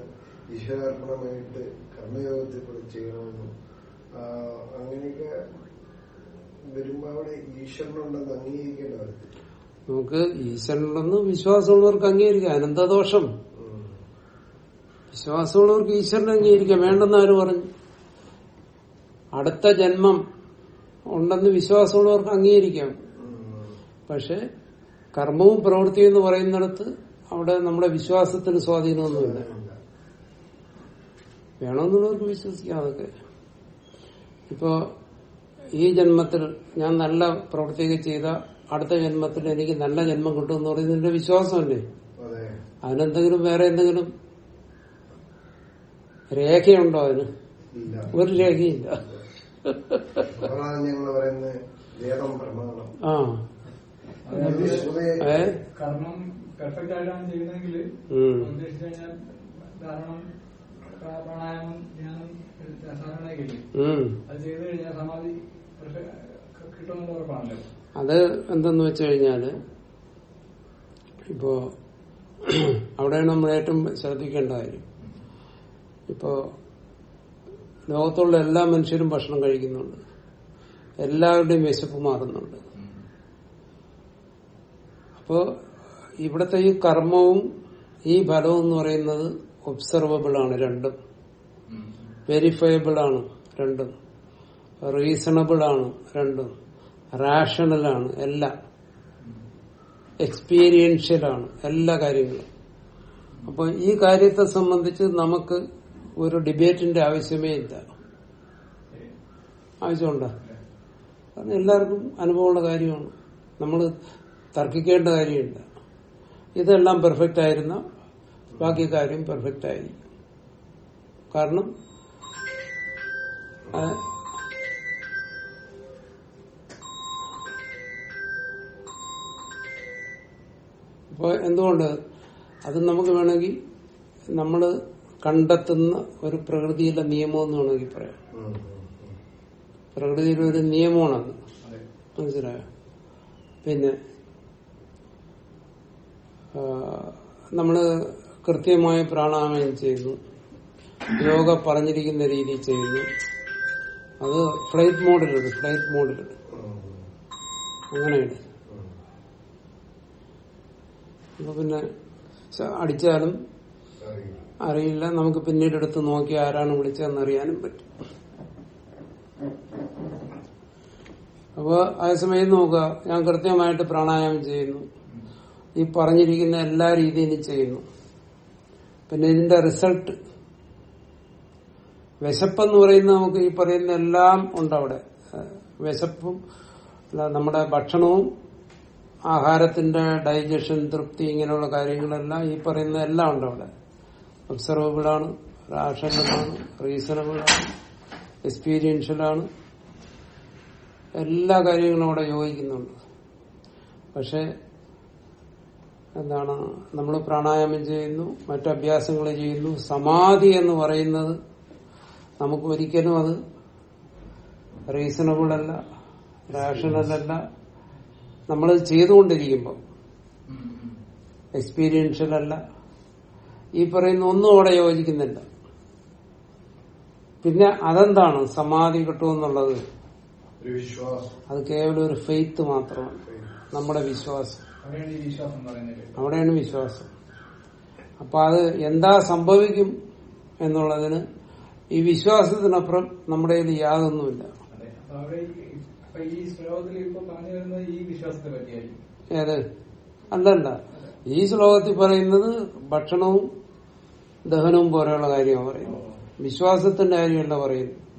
S4: ഈശ്വരാർപ്പണമായിട്ട് കർമ്മയോഗത്തിൽ കൂടെ ചെയ്യണമെന്നും അങ്ങനെയൊക്കെ വരുമ്പോ അവിടെ ഈശ്വരനുണ്ടെന്ന് അംഗീകരിക്കേണ്ട വരും
S1: നമുക്ക് ഈശ്വരനുണ്ടെന്ന് വിശ്വാസമുള്ളവർക്ക് അംഗീകരിക്കാം. അനന്തദോഷം. വിശ്വാസമുള്ളവർക്ക് ഈശ്വരനെ അംഗീകരിക്കാം. വേണ്ടെന്ന് ആര് പറഞ്ഞു? അടുത്ത ജന്മം ഉണ്ടെന്ന് വിശ്വാസമുള്ളവർക്ക് അംഗീകരിക്കാം. പക്ഷെ കർമ്മവും പ്രവൃത്തിയും എന്ന് പറയുന്നിടത്ത് അവിടെ നമ്മുടെ വിശ്വാസത്തിന് സ്വാധീനമൊന്നുമില്ല. വേണമെന്നുള്ളവർക്ക് വിശ്വസിക്കാം അതൊക്കെ. ഇപ്പോ ഈ ജന്മത്തിൽ ഞാൻ നല്ല പ്രവൃത്തിയൊക്കെ ചെയ്ത അടുത്ത ജന്മത്തിൽ എനിക്ക് നല്ല ജന്മം കിട്ടുമെന്ന് പറയുന്നത് എന്റെ വിശ്വാസമല്ലേ?
S4: അതെ.
S1: അതിനെന്തെങ്കിലും വേറെ എന്തെങ്കിലും രേഖയുണ്ടോ അതിന്? ഒരു രേഖയില്ല.
S4: ഞങ്ങൾ പറയുന്നത് വേദം പ്രമാണം
S1: ആ.
S5: കർമ്മം പെർഫെക്റ്റ് ആയിട്ടാണ് ചെയ്യുന്നതെങ്കിൽ
S1: ഉം.
S5: ഉദ്ദേശിച്ചു കഴിഞ്ഞാൽ ധാരണം പ്രാണായാമം ധ്യാനം സാധാരണ കഴിയും
S1: ഉം.
S5: അത് ചെയ്തു കഴിഞ്ഞാൽ സമാധി ഉറപ്പാണല്ലോ.
S1: അത് എന്തെന്ന് വെച്ച് കഴിഞ്ഞാൽ ഇപ്പോ അവിടെയാണ് നമ്മൾ ഏറ്റവും ശ്രദ്ധിക്കേണ്ട കാര്യം. ഇപ്പോ ലോകത്തുള്ള എല്ലാ മനുഷ്യരും ഭക്ഷണം കഴിക്കുന്നുണ്ട്. എല്ലാവരുടെയും വിശപ്പ് മാറുന്നുണ്ട്. അപ്പോ ഇവിടത്തെ ഈ കർമ്മവും ഈ ഫലവും എന്ന് പറയുന്നത് ഒബ്സർവബിൾ ആണ് രണ്ടും. വെരിഫയബിൾ ആണ് രണ്ടും. റീസണബിൾ ആണ് രണ്ടും. റാഷണൽ ആണ് എല്ലാം. എക്സ്പീരിയൻഷ്യൽ ആണ് എല്ലാ കാര്യങ്ങളും. അപ്പൊ ഈ കാര്യത്തെ സംബന്ധിച്ച് നമുക്ക് ഒരു ഡിബേറ്റിന്റെ ആവശ്യമേ ഇല്ല. ആവശ്യമുണ്ടോ? കാരണം എല്ലാവർക്കും അനുഭവമുള്ള കാര്യമാണ്. നമ്മൾ തർക്കിക്കേണ്ട കാര്യമില്ല. ഇതെല്ലാം പെർഫെക്റ്റ് ആയിരുന്ന ബാക്കി കാര്യം പെർഫെക്റ്റ് ആയിരിക്കും. കാരണം അപ്പൊ എന്തുകൊണ്ട്? അത് നമുക്ക് വേണമെങ്കിൽ നമ്മൾ കണ്ടെത്തുന്ന ഒരു പ്രകൃതിയിലെ നിയമം എന്ന് വേണമെങ്കിൽ പറയാം. പ്രകൃതിയിലെ ഒരു നിയമമാണത്. മനസ്സിലായോ? പിന്നെ നമ്മൾ കൃത്യമായ പ്രാണായാമം ചെയ്യുന്നു. യോഗ പറഞ്ഞിരിക്കുന്ന രീതി ചെയ്യുന്നു. അത് ഫ്ലൈറ്റ് മോഡിലുണ്ട് ഫ്ലൈറ്റ് മോഡിലുണ്ട്
S4: അങ്ങനെയുണ്ട്.
S1: അപ്പൊ പിന്നെ അടിച്ചാലും
S4: അറിയില്ല.
S1: നമുക്ക് പിന്നീട് എടുത്ത് നോക്കി ആരാണ് വിളിച്ചതെന്ന് അറിയാനും പറ്റും. അപ്പൊ അതേസമയം നോക്കുക. ഞാൻ കൃത്യമായിട്ട് പ്രാണായാമം ചെയ്യുന്നു. ഈ പറഞ്ഞിരിക്കുന്ന എല്ലാ രീതിയിലും ചെയ്യുന്നു. പിന്നെ ഇതിന്റെ റിസൾട്ട്. വിശപ്പെന്ന് പറയുന്ന നമുക്ക് ഈ പറയുന്ന എല്ലാം ഉണ്ട് അവിടെ. വിശപ്പും നമ്മുടെ ഭക്ഷണവും ആഹാരത്തിന്റെ ഡൈജഷൻ തൃപ്തി ഇങ്ങനെയുള്ള കാര്യങ്ങളെല്ലാം ഈ പറയുന്ന എല്ലാം ഉണ്ട് അവിടെ. ഒബ്സർവബിൾ ആണ് റാഷണലാണ് റീസണബിൾ ആണ് എക്സ്പീരിയൻഷ്യൽ ആണ്. എല്ലാ കാര്യങ്ങളും അവിടെ യോജിക്കുന്നുണ്ട്. പക്ഷെ എന്താണ് നമ്മൾ പ്രാണായാമം ചെയ്യുന്നു മറ്റു അഭ്യാസങ്ങൾ ചെയ്യുന്നു സമാധി എന്ന് പറയുന്നത് നമുക്ക് ഒരിക്കലും അത് റീസണബിൾ അല്ല റാഷണൽ അല്ല. നമ്മൾ ചെയ്തുകൊണ്ടിരിക്കുമ്പോൾ എക്സ്പീരിയൻഷ്യൽ അല്ല. ഈ പറയുന്ന ഒന്നും അവിടെ യോജിക്കുന്നില്ല പിന്നെ അതെന്താണ്? സമാധി കിട്ടുമെന്നുള്ളത് അത് കേവലം ഒരു ഫെയ്ത്ത് മാത്രമാണ്. നമ്മുടെ വിശ്വാസം.
S5: അവിടെയാണ് വിശ്വാസം.
S1: അപ്പൊ അത് എന്താ സംഭവിക്കും എന്നുള്ളതിന് ഈ വിശ്വാസത്തിനപ്പുറം നമ്മുടെ കയ്യിൽ യാതൊന്നുമില്ല. ഏത്? അല്ലല്ല. ഈ ശ്ലോകത്തിൽ പറയുന്നത് ഭക്ഷണവും ദഹനവും പോലെയുള്ള കാര്യമാണ് പറയുന്നത്. വിശ്വാസത്തിന്റെ കാര്യമല്ല പറയുന്നത്.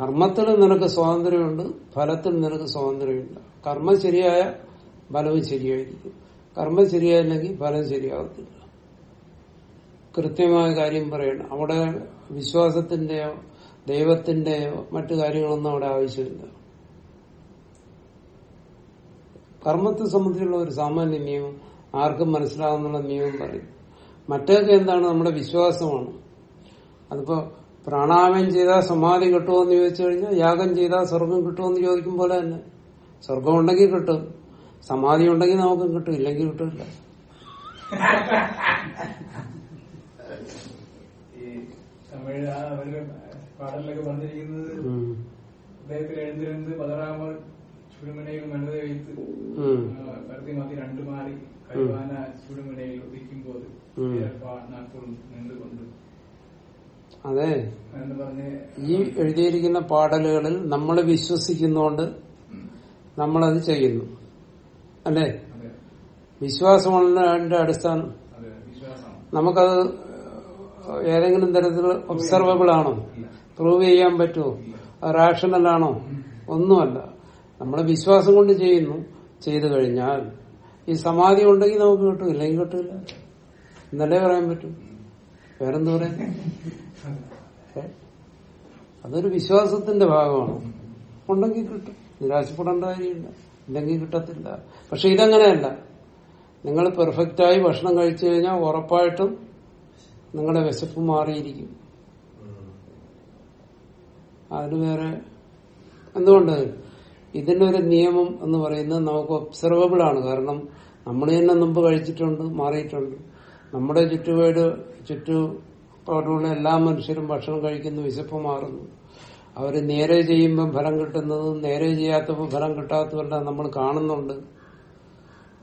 S1: കർമ്മത്തിൽ നിനക്ക് സ്വാതന്ത്ര്യമുണ്ട് ഫലത്തിൽ നിനക്ക് സ്വാതന്ത്ര്യമില്ല. കർമ്മം ശരിയായ ഫലവും ശരിയായിരിക്കും. കർമ്മം ശരിയായില്ലെങ്കിൽ ഫലം ശരിയാകത്തില്ല കൃത്യമായ കാര്യം പറയണം. അവിടെ വിശ്വാസത്തിന്റെയോ ദൈവത്തിന്റെയോ മറ്റു കാര്യങ്ങളൊന്നും അവിടെ ആവശ്യമില്ല. കർമ്മത്തെ സംബന്ധിച്ചുള്ള ഒരു സാമാന്യ നിയമം ആർക്കും മനസ്സിലാവുന്നുള്ള നിയമം പറയും. മറ്റൊക്കെ എന്താണ് നമ്മുടെ വിശ്വാസമാണ്. അതിപ്പോ പ്രാണായാമം ചെയ്താൽ സമാധി കിട്ടുമോന്ന് ചോദിച്ചു കഴിഞ്ഞാൽ യാഗം ചെയ്താൽ സ്വർഗം കിട്ടുമെന്ന് ചോദിക്കും പോലെ തന്നെ. സ്വർഗം ഉണ്ടെങ്കിൽ കിട്ടും. സമാധി ഉണ്ടെങ്കിൽ നമുക്ക് കിട്ടും. ഇല്ലെങ്കിൽ കിട്ടില്ല
S5: തമിഴ് അവരുടെ പാടലിലൊക്കെ പറഞ്ഞിരിക്കുന്നത് എഴുന്നിരുന്ന് വെയ്ത്ത് മതി രണ്ടു മാറി ഉദിക്കുമ്പോൾ
S1: അതെ. ഈ എഴുതിയിരിക്കുന്ന പാടലുകളിൽ നമ്മൾ വിശ്വസിക്കുന്നോണ്ട് നമ്മളത് ചെയ്യുന്നു. അല്ലേ? വിശ്വാസമാണ് അതിന്റെ അടിസ്ഥാനം. നമുക്കത് ഏതെങ്കിലും തരത്തിൽ ഒബ്സർവബിൾ ആണോ? പ്രൂവ് ചെയ്യാൻ പറ്റുമോ? റാഷണൽ ആണോ? ഒന്നുമല്ല. നമ്മൾ വിശ്വാസം കൊണ്ട് ചെയ്യുന്നു. ചെയ്തു കഴിഞ്ഞാൽ ഈ സമാധി ഉണ്ടെങ്കിൽ നമുക്ക് കിട്ടും ഇല്ലെങ്കിൽ കിട്ടില്ല എന്നല്ലേ പറയാൻ പറ്റും? വേറെന്ത് പറയാൻ? അതൊരു വിശ്വാസത്തിന്റെ ഭാഗമാണ്. ഉണ്ടെങ്കിൽ കിട്ടും. നിരാശപ്പെടേണ്ട കാര്യമില്ല. ഇല്ലെങ്കിൽ കിട്ടത്തില്ല. പക്ഷെ ഇതങ്ങനെയല്ല. നിങ്ങൾ പെർഫെക്റ്റായി ഭക്ഷണം കഴിച്ചു കഴിഞ്ഞാൽ ഉറപ്പായിട്ടും നിങ്ങളുടെ വിശപ്പ് മാറിയിരിക്കും. അതിന് വേറെ എന്തുകൊണ്ട്? ഇതിന്റെ ഒരു നിയമം എന്ന് പറയുന്നത് നമുക്ക് ഒബ്സർവബിൾ ആണ്. കാരണം നമ്മൾ തന്നെ മുമ്പ് കഴിച്ചിട്ടുണ്ട് മാറിയിട്ടുണ്ട്. നമ്മുടെ ചുറ്റുപാട് ചുറ്റുപാടുള്ള എല്ലാ മനുഷ്യരും ഭക്ഷണം കഴിക്കുന്നു വിശപ്പ് മാറുന്നു. അവർ നേരെ ചെയ്യുമ്പോൾ ഫലം കിട്ടുന്നതും നേരെ ചെയ്യാത്തപ്പോൾ ഫലം കിട്ടാത്തതെല്ലാം നമ്മൾ കാണുന്നുണ്ട്.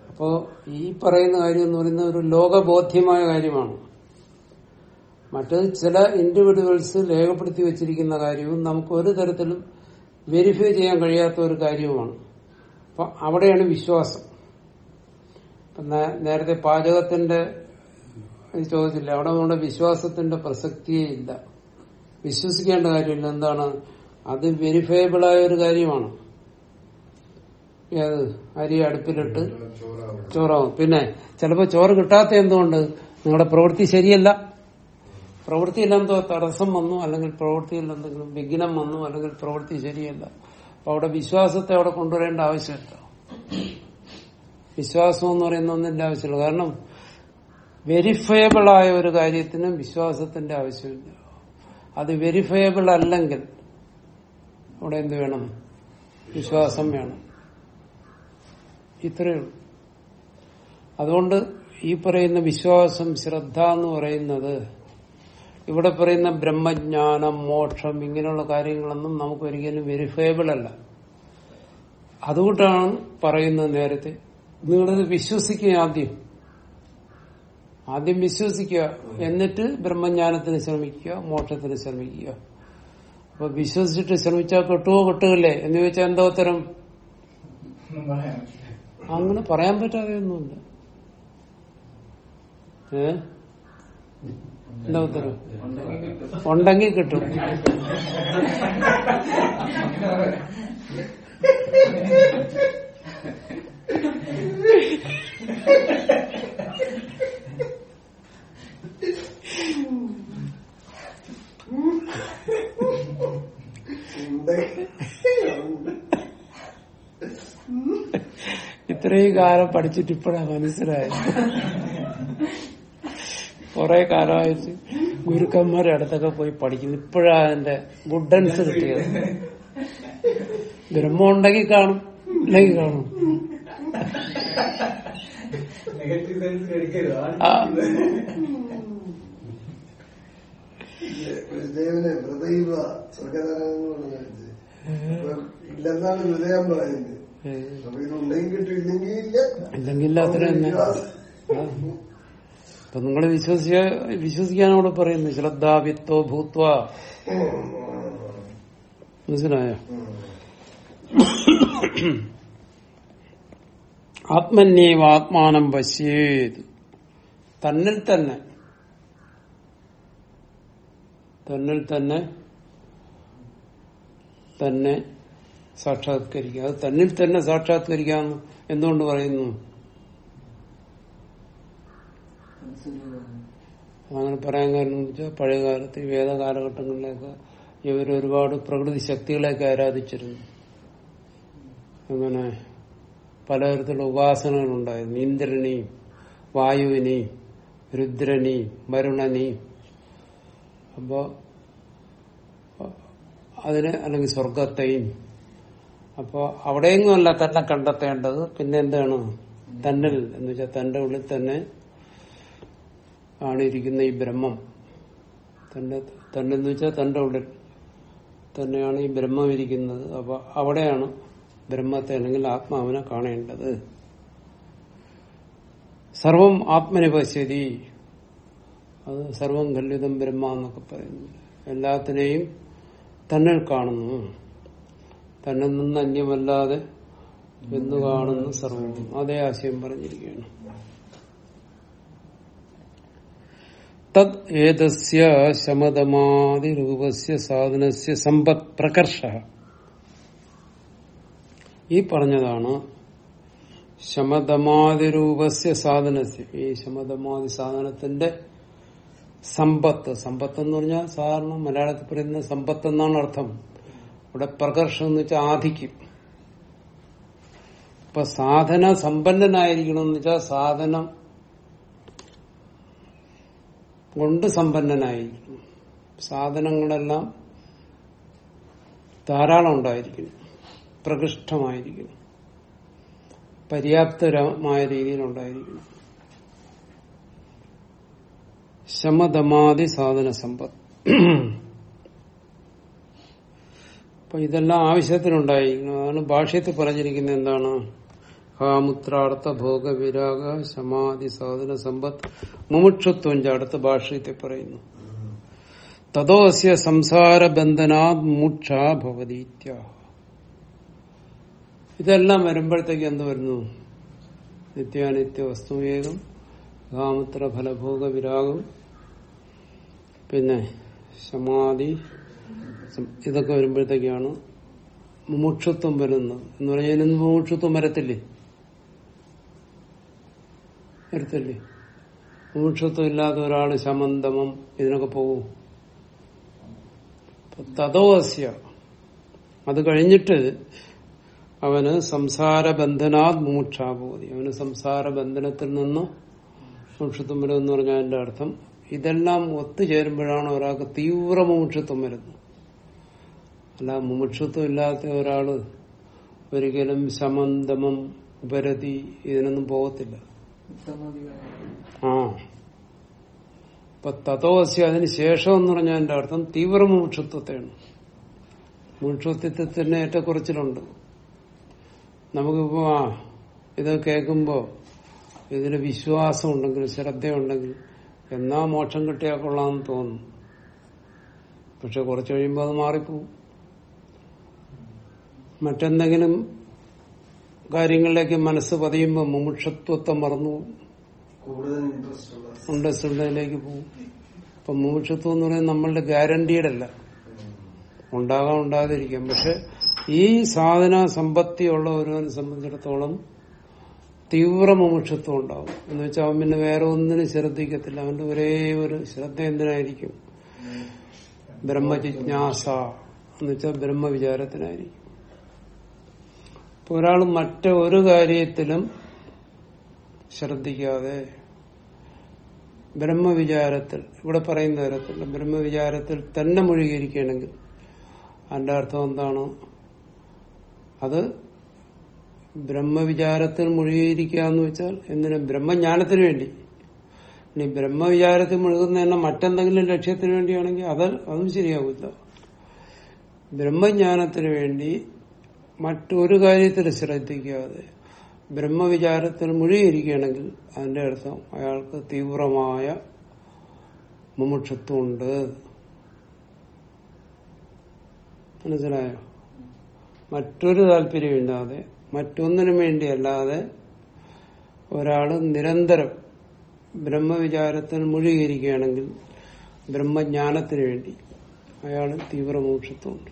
S1: അപ്പോ ഈ പറയുന്ന കാര്യം എന്ന് പറയുന്നത് ഒരു ലോകബോധ്യമായ കാര്യമാണ്. മറ്റത് ചില ഇൻഡിവിജ്വൽസ് രേഖപ്പെടുത്തി വെച്ചിരിക്കുന്ന കാര്യവും നമുക്ക് ഒരു തരത്തിലും വെരിഫൈ ചെയ്യാൻ കഴിയാത്ത ഒരു കാര്യവുമാണ്. അപ്പൊ അവിടെയാണ് വിശ്വാസം. നേരത്തെ പാചകത്തിന്റെ ചോദിച്ചില്ല അവിടെ നമ്മുടെ വിശ്വാസത്തിന്റെ പ്രസക്തിയേ ഇല്ല. വിശ്വസിക്കേണ്ട കാര്യമില്ല. എന്താണ്? അത് വെരിഫയബിൾ ആയ ഒരു കാര്യമാണ്. ഏത്? അരി അടുപ്പിലിട്ട്
S4: ചോറാവും.
S1: പിന്നെ ചിലപ്പോ ചോറ് കിട്ടാത്ത എന്തുകൊണ്ട്? നിങ്ങളുടെ പ്രവൃത്തി ശരിയല്ല. പ്രവൃത്തിയിൽ എന്തോ തടസ്സം വന്നു അല്ലെങ്കിൽ പ്രവൃത്തിയിൽ എന്തെങ്കിലും വിഘ്നം വന്നു അല്ലെങ്കിൽ പ്രവൃത്തി ശരിയല്ല. അപ്പൊ അവിടെ വിശ്വാസത്തെ അവിടെ കൊണ്ടുവരേണ്ട ആവശ്യമില്ല. വിശ്വാസം എന്ന് പറയുന്ന ഒന്നിന്റെ ആവശ്യമില്ല. കാരണം വെരിഫയബിൾ ആയ ഒരു കാര്യത്തിന് വിശ്വാസത്തിന്റെ ആവശ്യമില്ല. അത് വെരിഫയബിൾ അല്ലെങ്കിൽ അവിടെ എന്ത് വേണം? വിശ്വാസം വേണം. ഇത്രയേ ഉള്ളൂ. അതുകൊണ്ട് ഈ പറയുന്ന വിശ്വാസം ശ്രദ്ധ എന്ന് പറയുന്നത് ഇവിടെ പറയുന്ന ബ്രഹ്മജ്ഞാനം മോക്ഷം ഇങ്ങനെയുള്ള കാര്യങ്ങളൊന്നും നമുക്ക് ഒരിക്കലും വെരിഫയബിൾ അല്ല. അതുകൊണ്ടാണ് പറയുന്നത് നേരത്തെ. നിങ്ങളിത് വിശ്വസിക്കുക ആദ്യം. ആദ്യം വിശ്വസിക്കുക. എന്നിട്ട് ബ്രഹ്മജ്ഞാനത്തിന് ശ്രമിക്കുക മോക്ഷത്തിന് ശ്രമിക്കുക. അപ്പൊ വിശ്വസിച്ചിട്ട് ശ്രമിച്ചാൽ കിട്ടുമോ കിട്ടുകയില്ലേ? എന്ന് ചോദിച്ചാൽ എന്താ ഉത്തരം? അങ്ങനെ പറയാൻ പറ്റാതെ ഒന്നുമില്ല ഏ? എന്താ ഉത്തരം? ഉണ്ടെങ്കിൽ കിട്ടും. ഇത്രയും കാലം പഠിച്ചിട്ട് ഇപ്പോഴാ മനസ്സിലായത്. കുറെ കാലമായിട്ട് ഗുരുക്കന്മാരുടെ അടുത്തൊക്കെ പോയി പഠിക്കുന്നു. ഇപ്പോഴാ അതിന്റെ ഗുഡൻസ് കിട്ടിയത്. ബ്രഹ്മം ഉണ്ടെങ്കിൽ കാണും ഇല്ലെങ്കിൽ കാണും.
S5: നെഗറ്റീവ് സെൻസ് എടുക്കരുത്
S1: ആ.
S4: ഗുരുദേവന് ഹൃദയ സ്വർഗതരങ്ങൾ ഇല്ലെന്നാണ് ഹൃദയം പറയുന്നത്. അപ്പൊ ഇതുണ്ടെങ്കിൽ കിട്ടും ഇല്ലെങ്കിൽ ഇല്ല.
S1: ഇല്ലെങ്കിൽ. ഇപ്പൊ അപ്പൊ നിങ്ങൾ വിശ്വസിക്ക വിശ്വസിക്കാൻ അവിടെ പറയുന്നു ശ്രദ്ധാവിത്തോ ഭൂത്വ. മനസ്സിലായോ? ആത്മന്യേവ ആത്മാനം പശ്യേത്. തന്നിൽ തന്നെ. തന്നിൽ തന്നെ. തന്നെ സാക്ഷാത്കരിക്കുക. അത് തന്നിൽ തന്നെ സാക്ഷാത്കരിക്കാന്ന് എന്തുകൊണ്ട് പറയുന്നു? അങ്ങനെ പറയാൻ കാരണം വെച്ചാൽ പഴയ കാലത്ത് വേദ കാലഘട്ടങ്ങളിലൊക്കെ ഇവർ ഒരുപാട് പ്രകൃതി ശക്തികളെയൊക്കെ ആരാധിച്ചിരുന്നു. അങ്ങനെ പലതരത്തിലുള്ള ഉപാസനകളുണ്ടായിരുന്നു. ഇന്ദ്രനെയും വായുവിനെയും രുദ്രനെയും വരുണനെയും അപ്പോ അതിന് അല്ലെങ്കിൽ സ്വർഗത്തെയും അപ്പോ അവിടെയെങ്ങുമല്ല തന്നെ കണ്ടെത്തേണ്ടത്. പിന്നെ എന്താണ്? തന്നിൽ എന്ന് വെച്ചാൽ തന്റെ ഉള്ളിൽ തന്നെ ആണ് ഇരിക്കുന്ന ഈ ബ്രഹ്മം. തന്റെ തന്നെ എന്ന് വെച്ചാൽ തന്റെ ഉള്ളിൽ തന്നെയാണ് ഈ ബ്രഹ്മം ഇരിക്കുന്നത്. അപ്പൊ അവിടെയാണ് ബ്രഹ്മത്തെ അല്ലെങ്കിൽ ആത്മാവിനെ കാണേണ്ടത്. സർവം ആത്മനിപശ്യതി അത് സർവം ഖല്ലിതം ബ്രഹ്മ എന്നൊക്കെ പറയുന്നു. എല്ലാത്തിനെയും തന്നിൽ കാണുന്നു. തന്നിൽ നിന്ന് അന്യമല്ലാതെ എന്ന് കാണുന്നു സർവം. അതേ ആശയം പറഞ്ഞിരിക്കുകയാണ്. തദ് ഏതസ്യ ശമതമാതിരൂപസ്യ സാധനസ്യ സമ്പത് പ്രകർഷ ഈ പറഞ്ഞതാണ് ശമതമാതിരൂപസ്യ സാധനസ്യ. ഈ ശമതമാതി സാധനത്തിന്റെ സമ്പത്ത്. സമ്പത്ത് എന്ന് പറഞ്ഞാൽ സാധാരണ മലയാളത്തിൽ പറയുന്ന സമ്പത്ത് എന്നാണ് അർത്ഥം. ഇവിടെ പ്രകർഷം എന്ന് വെച്ചാൽ ആധിക്യം. ഇപ്പൊ സാധന സമ്പന്നനായിരിക്കണം എന്ന് വെച്ചാൽ സാധനം കൊണ്ട് സമ്പന്നനായിരിക്കണം. സാധനങ്ങളെല്ലാം ധാരാളം ഉണ്ടായിരിക്കണം. പ്രകൃഷ്ടമായിരിക്കണം പര്യാപ്തമായ രീതിയിൽ ഉണ്ടായിരിക്കണം ശമതമാതി സാധന സമ്പത്ത്. അപ്പൊ ഇതെല്ലാം ആവശ്യത്തിനുണ്ടായിരിക്കണം അതാണ് ഭാഷ്യത്തിൽ പറഞ്ഞിരിക്കുന്നത് എന്താണ്? ഹാമുത്രാർത്ഥ ഭോഗ വിരാഗ ശമാതി സാധന സമ്പത്ത്. മുമുക്ഷത്വം അടുത്ത ഭാഷയത്തെ പറയുന്നു. തദോസ്യ സംസാര ബന്ധനാത് മുക്ഷ ഭവതീത്യ ഇതെല്ലാം വരുമ്പോഴത്തേക്ക് എന്ത് വരുന്നു? നിത്യാനിത്യ വസ്തുവേഗം കാമത്ര ഫലഭോഗ വിരാഗം പിന്നെ സമാധി ഇതൊക്കെ വരുമ്പോഴത്തേക്കാണ് മുമുക്ഷത്വം വരുന്നത്. എന്ന് പറഞ്ഞാൽ മുമുക്ഷത്വം വരത്തില്ലേ? വരത്തില്ലേ? മുമുക്ഷത്വം ഇല്ലാത്ത ഒരാൾ ശമന്തമം ഇതിനൊക്കെ പോകും. തതോ അസ്യ അത് കഴിഞ്ഞിട്ട് അവന് സംസാര ബന്ധനാത് മുമുക്ഷാഭൂതി അവന് സംസാര ബന്ധനത്തിൽ നിന്ന് മോക്ഷത്വം എന്ന് പറഞ്ഞാൽ അതിന്റെ അർത്ഥം ഇതെല്ലാം ഒത്തുചേരുമ്പോഴാണ് ഒരാൾക്ക് തീവ്ര മുമുക്ഷത്വം വരുന്നത്. അല്ല മുമുക്ഷത്വം ഇല്ലാത്ത ഒരാൾ ഒരിക്കലും ശമന്തമം ഉപരതി ഇതിനൊന്നും പോകത്തില്ല. ആ. ഇപ്പൊ തതോസ്യ അതിന് ശേഷം എന്ന് പറഞ്ഞാൽ എന്റെ അർത്ഥം തീവ്ര മുമുക്ഷത്വത്തെയാണ് മുമുക്ഷത്വത്തിൽ തന്നെ ഏറ്റക്കുറച്ചിലുണ്ട്. നമുക്കിപ്പോ ആ ഇത് കേൾക്കുമ്പോ ഇതിന് വിശ്വാസം ഉണ്ടെങ്കിൽ ശ്രദ്ധയുണ്ടെങ്കിൽ എന്നാ മോക്ഷം കിട്ടിയാൽ കൊള്ളാമെന്ന് തോന്നും. പക്ഷെ കുറച്ചു കഴിയുമ്പോൾ അത് മാറിപ്പോവും. മറ്റെന്തെങ്കിലും കാര്യങ്ങളിലേക്ക് മനസ്സ് പതിയുമ്പോൾ മുമുക്ഷത്വത്തെ മറന്നു
S4: കൂടുതൽ ഇൻട്രസ്റ്റ്
S1: ഉണ്ടസുണ്ടയിലേക്ക് പോകും അപ്പൊ മുമുക്ഷത്വം എന്ന് പറയുന്നത് നമ്മളുടെ ഗ്യാരണ്ടീഡല്ല അല്ല. ഉണ്ടാകാം ഉണ്ടാകാതിരിക്കാം. പക്ഷെ ഈ സാധന സമ്പത്തിയുള്ള ഒരുവനെ സംബന്ധിച്ചിടത്തോളം തീവ്ര മുമുക്ഷത്വം ഉണ്ടാവും. എന്ന് വെച്ചാൽ അവൻ പിന്നെ വേറെ ഒന്നിനും ശ്രദ്ധിക്കത്തില്ല. അവന്റെ ഒരേ ഒരു ശ്രദ്ധ എന്തിനായിരിക്കും? ബ്രഹ്മജിജ്ഞാസ എന്ന് വെച്ചാൽ ബ്രഹ്മവിചാരത്തിനായിരിക്കും. ഇപ്പൊ ഒരാൾ മറ്റൊരു കാര്യത്തിലും ശ്രദ്ധിക്കാതെ ബ്രഹ്മവിചാരത്തിൽ ഇവിടെ പറയുന്ന തരത്തിൽ ബ്രഹ്മവിചാരത്തിൽ തന്നെ മുഴുകിയിരിക്കുകയാണെങ്കിൽ അതിന്റെ അർത്ഥം എന്താണ്? അത് ബ്രഹ്മവിചാരത്തിൽ മുഴുകിയിരിക്കുക എന്ന് വെച്ചാൽ എന്തിനാ? ബ്രഹ്മജ്ഞാനത്തിന് വേണ്ടി. ഇനി ബ്രഹ്മവിചാരത്തിൽ മുഴുകുന്ന തന്നെ മറ്റെന്തെങ്കിലും ലക്ഷ്യത്തിന് വേണ്ടിയാണെങ്കിൽ അത് അതും ശരിയാവില്ല ബ്രഹ്മജ്ഞാനത്തിന് വേണ്ടി മറ്റൊരു കാര്യത്തിൽ ശ്രദ്ധിക്കാതെ ബ്രഹ്മവിചാരത്തിൽ മുഴുകിയിരിക്കുകയാണെങ്കിൽ അതിന്റെ അർത്ഥം അയാൾക്ക് തീവ്രമായ മുമുക്ഷത്വമുണ്ട്. മനസ്സിലായോ? മറ്റൊരു താല്പര്യമില്ലാതെ മറ്റൊന്നിനും വേണ്ടിയല്ലാതെ ഒരാൾ നിരന്തരം ബ്രഹ്മവിചാരത്തിൽ മുഴുകിയിരിക്കുകയാണെങ്കിൽ ബ്രഹ്മജ്ഞാനത്തിന് വേണ്ടി അയാൾ തീവ്രമോക്ഷത്വമുണ്ട്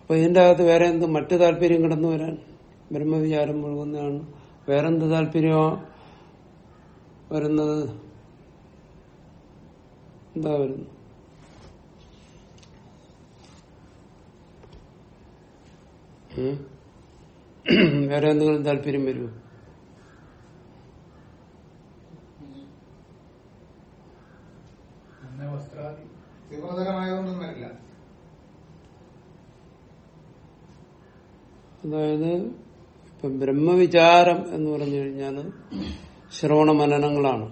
S1: അപ്പൊ ഇതിന്റെ അകത്ത് വേറെ എന്ത് മറ്റു താല്പര്യം കിടന്നു വരാൻ? ബ്രഹ്മവിചാരം മുഴുകുന്നതാണ്. വേറെന്ത് താല്പര്യമാ വരുന്നത്? എന്താ വരുന്നത്? വേറെ എന്തെങ്കിലും താല്പര്യം വരുമോ
S3: തീവ്രതരമായതൊന്നും വരില്ല.
S1: അതായത് ഇപ്പൊ ബ്രഹ്മവിചാരം എന്ന് പറഞ്ഞു കഴിഞ്ഞാൽ ശ്രവണ മനനങ്ങളാണ്.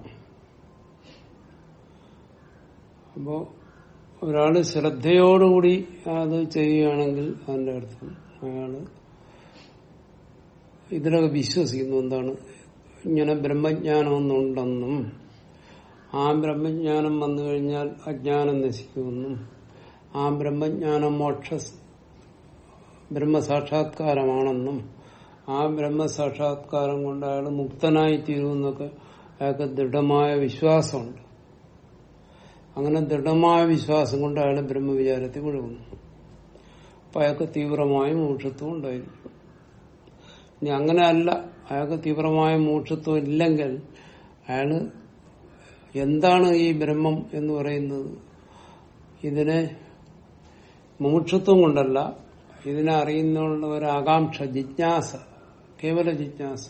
S1: അപ്പോ ഒരാൾ ശ്രദ്ധയോടുകൂടി അത് ചെയ്യുകയാണെങ്കിൽ അതിന്റെ അർത്ഥം അയാൾ ഇതിലൊക്കെ വിശ്വസിക്കുന്നു എന്താണ്? ഇങ്ങനെ ബ്രഹ്മജ്ഞാനം ഒന്നുണ്ടെന്നും ആ ബ്രഹ്മജ്ഞാനം വന്നു കഴിഞ്ഞാൽ അജ്ഞാനം നശിക്കുമെന്നും ആ ബ്രഹ്മജ്ഞാനം മോക്ഷ ബ്രഹ്മസാക്ഷാത്കാരമാണെന്നും ആ ബ്രഹ്മസാക്ഷാത്കാരം കൊണ്ട് അയാൾ മുക്തനായി തീരുമെന്നൊക്കെ അയാൾക്ക് ദൃഢമായ വിശ്വാസമുണ്ട്. അങ്ങനെ ദൃഢമായ വിശ്വാസം കൊണ്ട് അയാൾ ബ്രഹ്മവിചാരത്തിൽ മുഴുകുന്നു. അപ്പൊ അയാൾക്ക് തീവ്രമായ മൂക്ഷത്വം ഉണ്ടായിരിക്കും. ഇനി അങ്ങനെ അല്ല അയാൾക്ക് തീവ്രമായ മൂക്ഷത്വം ഇല്ലെങ്കിൽ അയാൾ എന്താണ് ഈ ബ്രഹ്മം എന്ന് പറയുന്നത്? ഇതിനെ മൂക്ഷത്വം കൊണ്ടല്ല ഇതിനെ അറിയുന്നുള്ള ഒരു ആകാംക്ഷ ജിജ്ഞാസ കേവല ജിജ്ഞാസ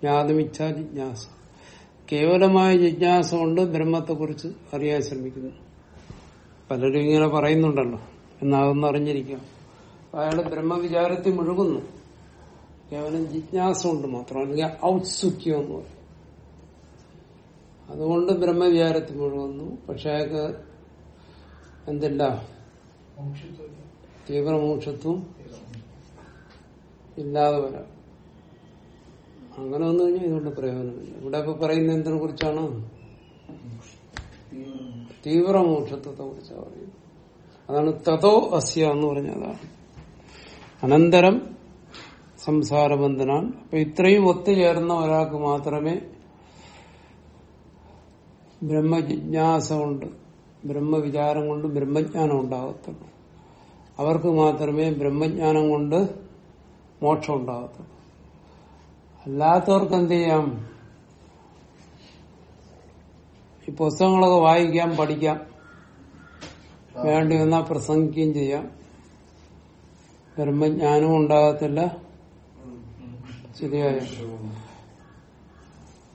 S1: ജ്ഞാതമിച്ഛ ജിജ്ഞാസ. കേവലമായ ജിജ്ഞാസ കൊണ്ട് ബ്രഹ്മത്തെക്കുറിച്ച് അറിയാൻ ശ്രമിക്കുന്നു. പലരും ഇങ്ങനെ പറയുന്നുണ്ടല്ലോ. എന്നാതൊന്നും അറിഞ്ഞിരിക്കുക അയാൾ ബ്രഹ്മവിചാരത്തിൽ മുഴുകുന്നു. കേവലം ജിജ്ഞാസ കൊണ്ട് മാത്രം. അല്ലെങ്കിൽ ഔത്സുഖ്യം എന്ന് പറയും. അതുകൊണ്ട് ബ്രഹ്മവിചാരത്തിൽ മുഴുകുന്നു. പക്ഷെ അയാൾക്ക് എന്തില്ല?
S5: മോക്ഷിത്വം
S1: തീവ്രമോക്ഷത്വം ഇല്ലാതെ വരാം. അങ്ങനെ വന്നു കഴിഞ്ഞാൽ ഇതുകൊണ്ട് പ്രയോജനമില്ല. ഇവിടെ ഇപ്പൊ പറയുന്ന എന്തിനെ കുറിച്ചാണ് തീവ്രമോക്ഷത്വത്തെ കുറിച്ചാണ് അതാണ് തതോ അസ്യ എന്ന് പറഞ്ഞതാണ്. അനന്തരം സംസാരബന്ധനാണ്. അപ്പൊ ഇത്രയും ഒത്തുചേർന്ന ഒരാൾക്ക് മാത്രമേ ബ്രഹ്മജിജ്ഞാസ കൊണ്ട് ബ്രഹ്മവിചാരം കൊണ്ട് ബ്രഹ്മജ്ഞാനം ഉണ്ടാകത്തുള്ളൂ. അവർക്ക് മാത്രമേ ബ്രഹ്മജ്ഞാനം കൊണ്ട് മോക്ഷം ഉണ്ടാകത്തുള്ളൂ. അല്ലാത്തവർക്ക് എന്ത് ചെയ്യാം? ഈ പുസ്തകങ്ങളൊക്കെ വായിക്കാം പഠിക്കാം. വേണ്ടി വന്നാൽ പ്രസംഗിക്കുകയും ചെയ്യാം. ബ്രഹ്മജ്ഞാനവും ഉണ്ടാകത്തില്ല. ശരിയായ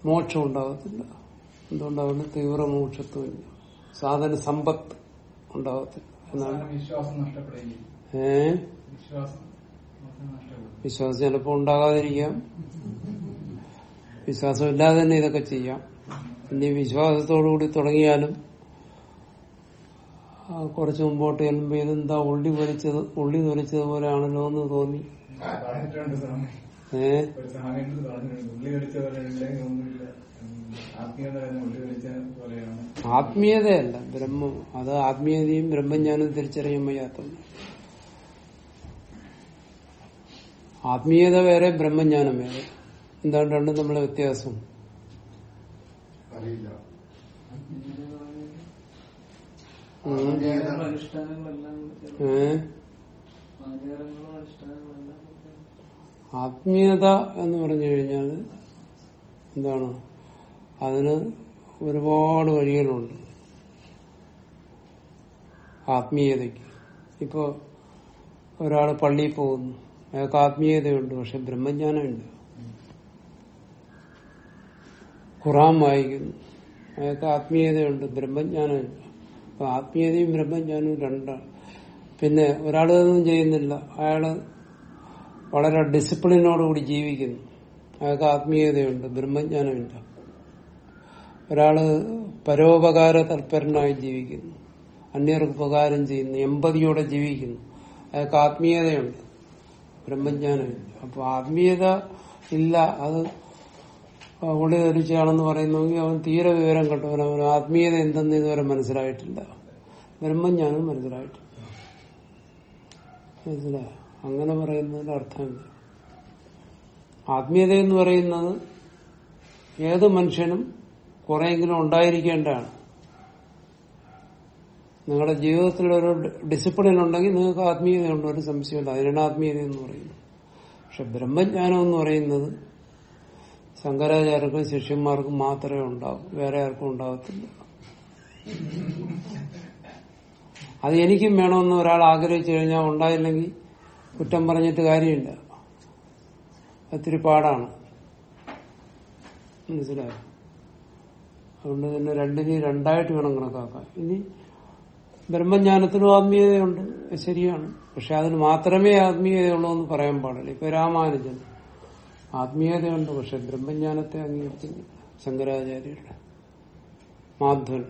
S1: മോക്ഷം ഉണ്ടാകത്തില്ല. എന്തുകൊണ്ടാവില്ല തീവ്ര മോക്ഷത്വമില്ല സാധന സമ്പത്ത് ഉണ്ടാകത്തില്ല. എന്നാണ്. ഏ?
S5: വിശ്വാസം ചിലപ്പോ ഉണ്ടാകാതിരിക്കാം.
S1: വിശ്വാസം ഇല്ലാതെ തന്നെ ഇതൊക്കെ ചെയ്യാം. ഇനി വിശ്വാസത്തോടു കൂടി തുടങ്ങിയാലും കുറച്ച് മുമ്പോട്ട് ചെല്ലുമ്പോ ഇതെന്താ ഉള്ളി പൊരിച്ചത് ഉള്ളി തൊലിച്ചതുപോലെയാണല്ലോ എന്ന് തോന്നി. ഏ? ആത്മീയതയല്ല ബ്രഹ്മം. അത് ആത്മീയതയും ബ്രഹ്മജ്ഞാനും തിരിച്ചറിയാൻ വയ്യാത്തത്. ആത്മീയത വേറെ ബ്രഹ്മജ്ഞാനം വേറെ. എന്താണ് രണ്ടും നമ്മളെ വ്യത്യാസം?
S4: അറിയില്ല. ആത്മീയത-
S1: എന്ന് പറഞ്ഞു കഴിഞ്ഞാൽ എന്താണ്? അതിന് ഒരുപാട് വഴികളുണ്ട്. ആത്മീയതയ്ക്ക്. ഇപ്പോ ഒരാൾ പള്ളിയിൽ പോകുന്നു. അയാൾക്ക് ആത്മീയതയുണ്ട് പക്ഷെ ബ്രഹ്മജ്ഞാനമുണ്ട്. ഖുറാൻ വായിക്കുന്നു. അയാൾക്ക് ആത്മീയതയുണ്ട് ബ്രഹ്മജ്ഞാനമില്ല അപ്പൊ ആത്മീയതയും ബ്രഹ്മജ്ഞാനവും രണ്ടാണ് പിന്നെ ഒരാളൊന്നും ചെയ്യുന്നില്ല. അയാൾ വളരെ ഡിസിപ്ലിനോടുകൂടി ജീവിക്കുന്നു. അയാൾക്ക് ആത്മീയതയുണ്ട് ബ്രഹ്മജ്ഞാനമില്ല. ഒരാൾ പരോപകാര തൽപരനായി ജീവിക്കുന്നു. അന്യർക്ക് ഉപകാരം ചെയ്യുന്നു എമ്പതിയോടെ ജീവിക്കുന്നു. അയാൾക്ക് ആത്മീയതയുണ്ട് ബ്രഹ്മജ്ഞാനമില്ല. അപ്പൊ ആത്മീയത ഇല്ല അത് ഉള്ളി ധരിച്ചാണെന്ന് പറയുന്നെങ്കിൽ അവൻ തീരെ വിവരം കെട്ടവൻ അവൻ ആത്മീയത എന്തെന്ന് ഇതുവരെ മനസ്സിലായിട്ടില്ല. ബ്രഹ്മജ്ഞാനം മനസ്സിലായിട്ടില്ല. മനസ്സിലായ? അങ്ങനെ പറയുന്നതിന്റെ അർത്ഥമില്ല ആത്മീയത എന്ന് പറയുന്നത് ഏത് മനുഷ്യനും കുറെയെങ്കിലും ഉണ്ടായിരിക്കേണ്ടതാണ്. നിങ്ങളുടെ ജീവിതത്തിൽ ഒരു ഡിസിപ്ലിൻ ഉണ്ടെങ്കിൽ നിങ്ങൾക്ക് ആത്മീയതയുണ്ട്. ഒരു സംശയമില്ല. അതിനാണ് ആത്മീയത എന്ന് പറയുന്നത്. പക്ഷെ ബ്രഹ്മജ്ഞാനം എന്ന് പറയുന്നത് ശങ്കരാചാര്യർക്കും ശിഷ്യന്മാർക്കും മാത്രമേ ഉണ്ടാവൂ. വേറെ ആർക്കും ഉണ്ടാകത്തില്ല അത് എനിക്കും വേണമെന്ന് ഒരാൾ ആഗ്രഹിച്ചു കഴിഞ്ഞാൽ ഉണ്ടായില്ലെങ്കിൽ കുറ്റം പറഞ്ഞിട്ട് കാര്യമില്ല. ഒത്തിരി പാടാണ്. മനസ്സിലായോ? അതുകൊണ്ട് തന്നെ രണ്ടിനെയും രണ്ടായിട്ട് വേണം കണക്കാക്കാൻ. ഇനി ബ്രഹ്മജ്ഞാനത്തിനും ആത്മീയതയുണ്ട്. ശരിയാണ്. പക്ഷെ അതിന് മാത്രമേ ആത്മീയതയുള്ളൂ എന്ന് പറയാൻ പാടില്ല. ഇപ്പൊ രാമാനുജൻ ആത്മീയതയുണ്ട് പക്ഷെ ബ്രഹ്മജ്ഞാനത്തെ അംഗീകരിച്ചില്ല. ശങ്കരാചാര്യരുടെ മാധ്വൻ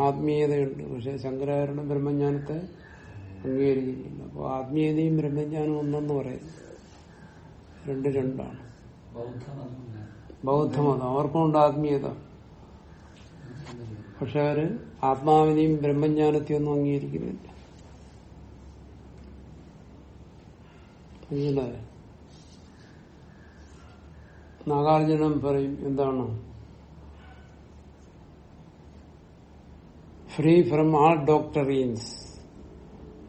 S1: ആത്മീയതയുണ്ട് പക്ഷെ ശങ്കരാചാര്യരുടെ ബ്രഹ്മജ്ഞാനത്തെ അംഗീകരിക്കുന്നില്ല അപ്പോൾ ആത്മീയതയും ബ്രഹ്മജ്ഞാനവും ഒന്നെന്ന് പറയുന്നു. രണ്ട് രണ്ടാണ്
S2: ബൗദ്ധമതം.
S1: അവർക്കുണ്ട് ആത്മീയത. പക്ഷെ അവർ ആത്മാവിനെയും ബ്രഹ്മജ്ഞാനത്തെയും ഒന്നും അംഗീകരിക്കുന്നില്ല. നാഗാർജുനൻ പറയും എന്താണ്? ഫ്രീ ഫ്രം ആൾ ഡോക്ടറീൻസ്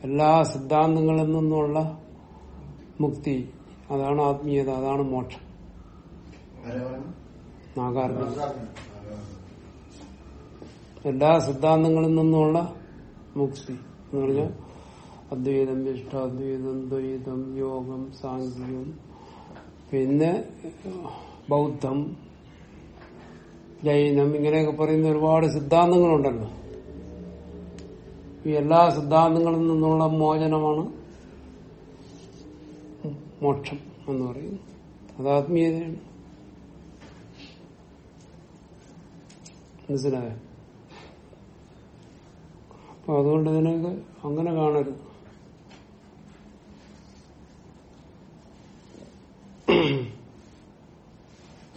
S1: എല്ലാ സിദ്ധാന്തങ്ങളിൽ നിന്നുള്ള മുക്തി. അതാണ് ആത്മീയത അതാണ് മോക്ഷം.
S4: ആരാണ്?
S1: നാഗാർജുനൻ എല്ലാ സിദ്ധാന്തങ്ങളിൽ നിന്നുമുള്ള മുക്തി എന്ന് പറഞ്ഞാൽ അദ്വൈതം ഇഷ്ടാദ്വൈതം ദ്വൈതം യോഗം സാങ്കേതികം പിന്നെ ബൗദ്ധം ജൈനം ഇങ്ങനെയൊക്കെ പറയുന്ന ഒരുപാട് സിദ്ധാന്തങ്ങളുണ്ടല്ലോ. ഈ എല്ലാ സിദ്ധാന്തങ്ങളിൽ നിന്നുള്ള മോചനമാണ് മോക്ഷം എന്ന് പറയും അത് ആത്മീയതയാണ്. മനസ്സിലായോ? അപ്പൊ അതുകൊണ്ട് ഇതിനൊക്കെ അങ്ങനെ കാണരുത്.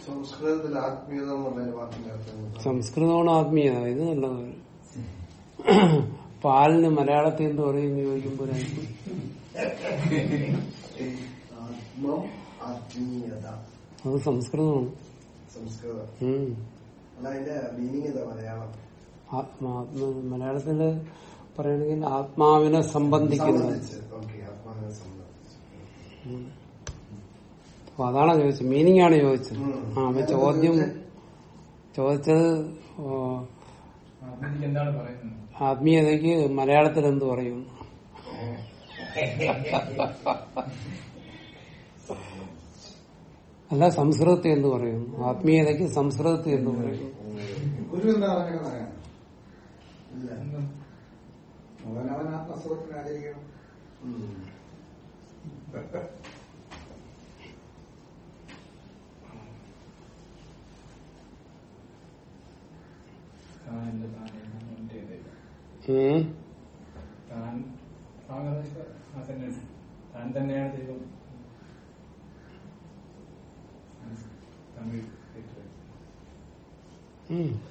S4: സംസ്കൃതത്തിൽ ആത്മീയത എന്നുള്ളൊരു വാക്കിന്റെ അർത്ഥം എന്താണ്?
S1: സംസ്കൃതമാണ് ആത്മീയത. ഇത് നല്ലത് പാലിന് മലയാളത്തിൽ എന്ത് പറയും ചോദിക്കുമ്പോഴായിരിക്കും അത് സംസ്കൃതമാണ്. ആത്മാത്മ മലയാളത്തിൽ പറയണെങ്കിൽ ആത്മാവിനെ സംബന്ധിക്കുന്നത്. അപ്പൊ അതാണ് ചോദിച്ചത്. മീനിങ് ആണ് ചോദിച്ചത്. ആ അപ്പൊ ചോദ്യം ചോദിച്ചത് ആത്മീയതക്ക്
S5: ആത്മീയതയ്ക്ക്
S1: മലയാളത്തിൽ എന്ത് പറയും? അല്ല സംസ്കൃതത്തെ എന്ന് പറയും? ആത്മീയതയ്ക്ക് സംസ്കൃതത്തെ എന്ന് പറയും?
S3: അവനവൻ ആത്മസുഖത്തിന് ആചരിക്കണം
S4: ഉം.
S5: താൻ എന്റെ താൻ എന്റേത്
S1: ഉം.
S5: താൻ താങ്കൾ ആ തന്നെ താൻ തന്നെയാണ് ദൈവം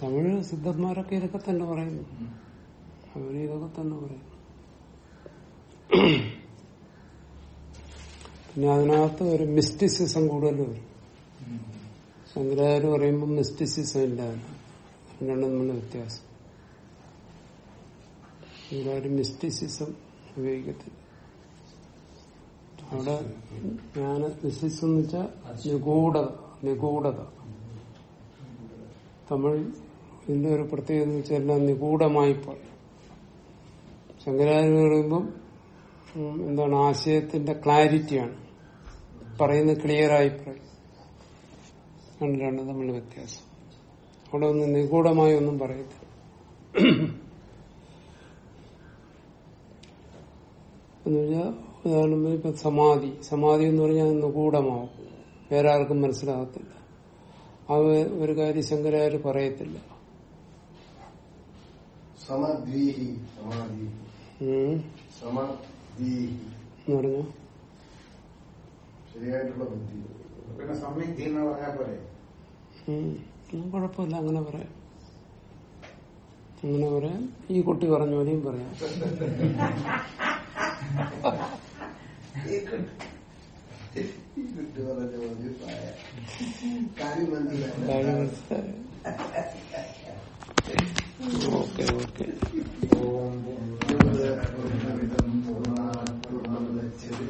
S5: തമിഴ്
S1: സിദ്ധന്മാരൊക്കെ ഇതൊക്കെ തന്നെ പറയുന്നു. അവർ ഇതൊക്കെ തന്നെ പറയുന്നു. പിന്നെ അതിനകത്ത് ഒരു മിസ്റ്റിസിസം കൂടുതൽ വരും. ശങ്കരാചാര്യ പറയുമ്പോൾ മിസ്റ്റിസിസം ഇല്ല രണ്ടും തമ്മിലുള്ള വ്യത്യാസം. ശങ്കരാചാര്യ മിസ്റ്റിസിസം ഉപയോഗിക്കത്തില്ല. അവിടെ ഞാൻ മിസ്റ്റിസം എന്ന് വെച്ചാൽ നിഗൂഢത നിഗൂഢത. തമിഴ് ഇതിന്റെ ഒരു പ്രത്യേകത എന്ന് വെച്ചാൽ എല്ലാം നിഗൂഢമായി പറയും ശങ്കരാചാര്യ പറയുമ്പം എന്താണ് ആശയത്തിന്റെ ക്ലാരിറ്റിയാണ് പറയുന്നത് ക്ലിയറായി പറയും രണ്ടും തമ്മിൽ വ്യത്യാസം. അവിടെ ഒന്ന് നിഗൂഢമായി ഒന്നും പറയത്തില്ല ഉദാഹരണം ഇപ്പൊ സമാധി. സമാധി എന്ന് പറഞ്ഞാൽ നിഗൂഢമാവും. വേറെ ആർക്കും മനസ്സിലാകത്തില്ല. ആ ഒരു കാര്യം ശങ്കരാചാര്യ പറയത്തില്ല.
S4: ശരിയായിട്ടുള്ള ബുദ്ധി.
S3: പിന്നെ സമയം എന്ന് പറഞ്ഞാൽ പോലെ
S1: കുഴപ്പമില്ല അങ്ങനെ പറയാം. അങ്ങനെ പറയാം. ഈ കുട്ടി പറഞ്ഞ പോലെയും പറയാം. ഓക്കെ ഓക്കെ
S4: ഓം പൂർണമിതം പൂർണമിദം പൂർണാത് പൂർണമുദച്യത്തെ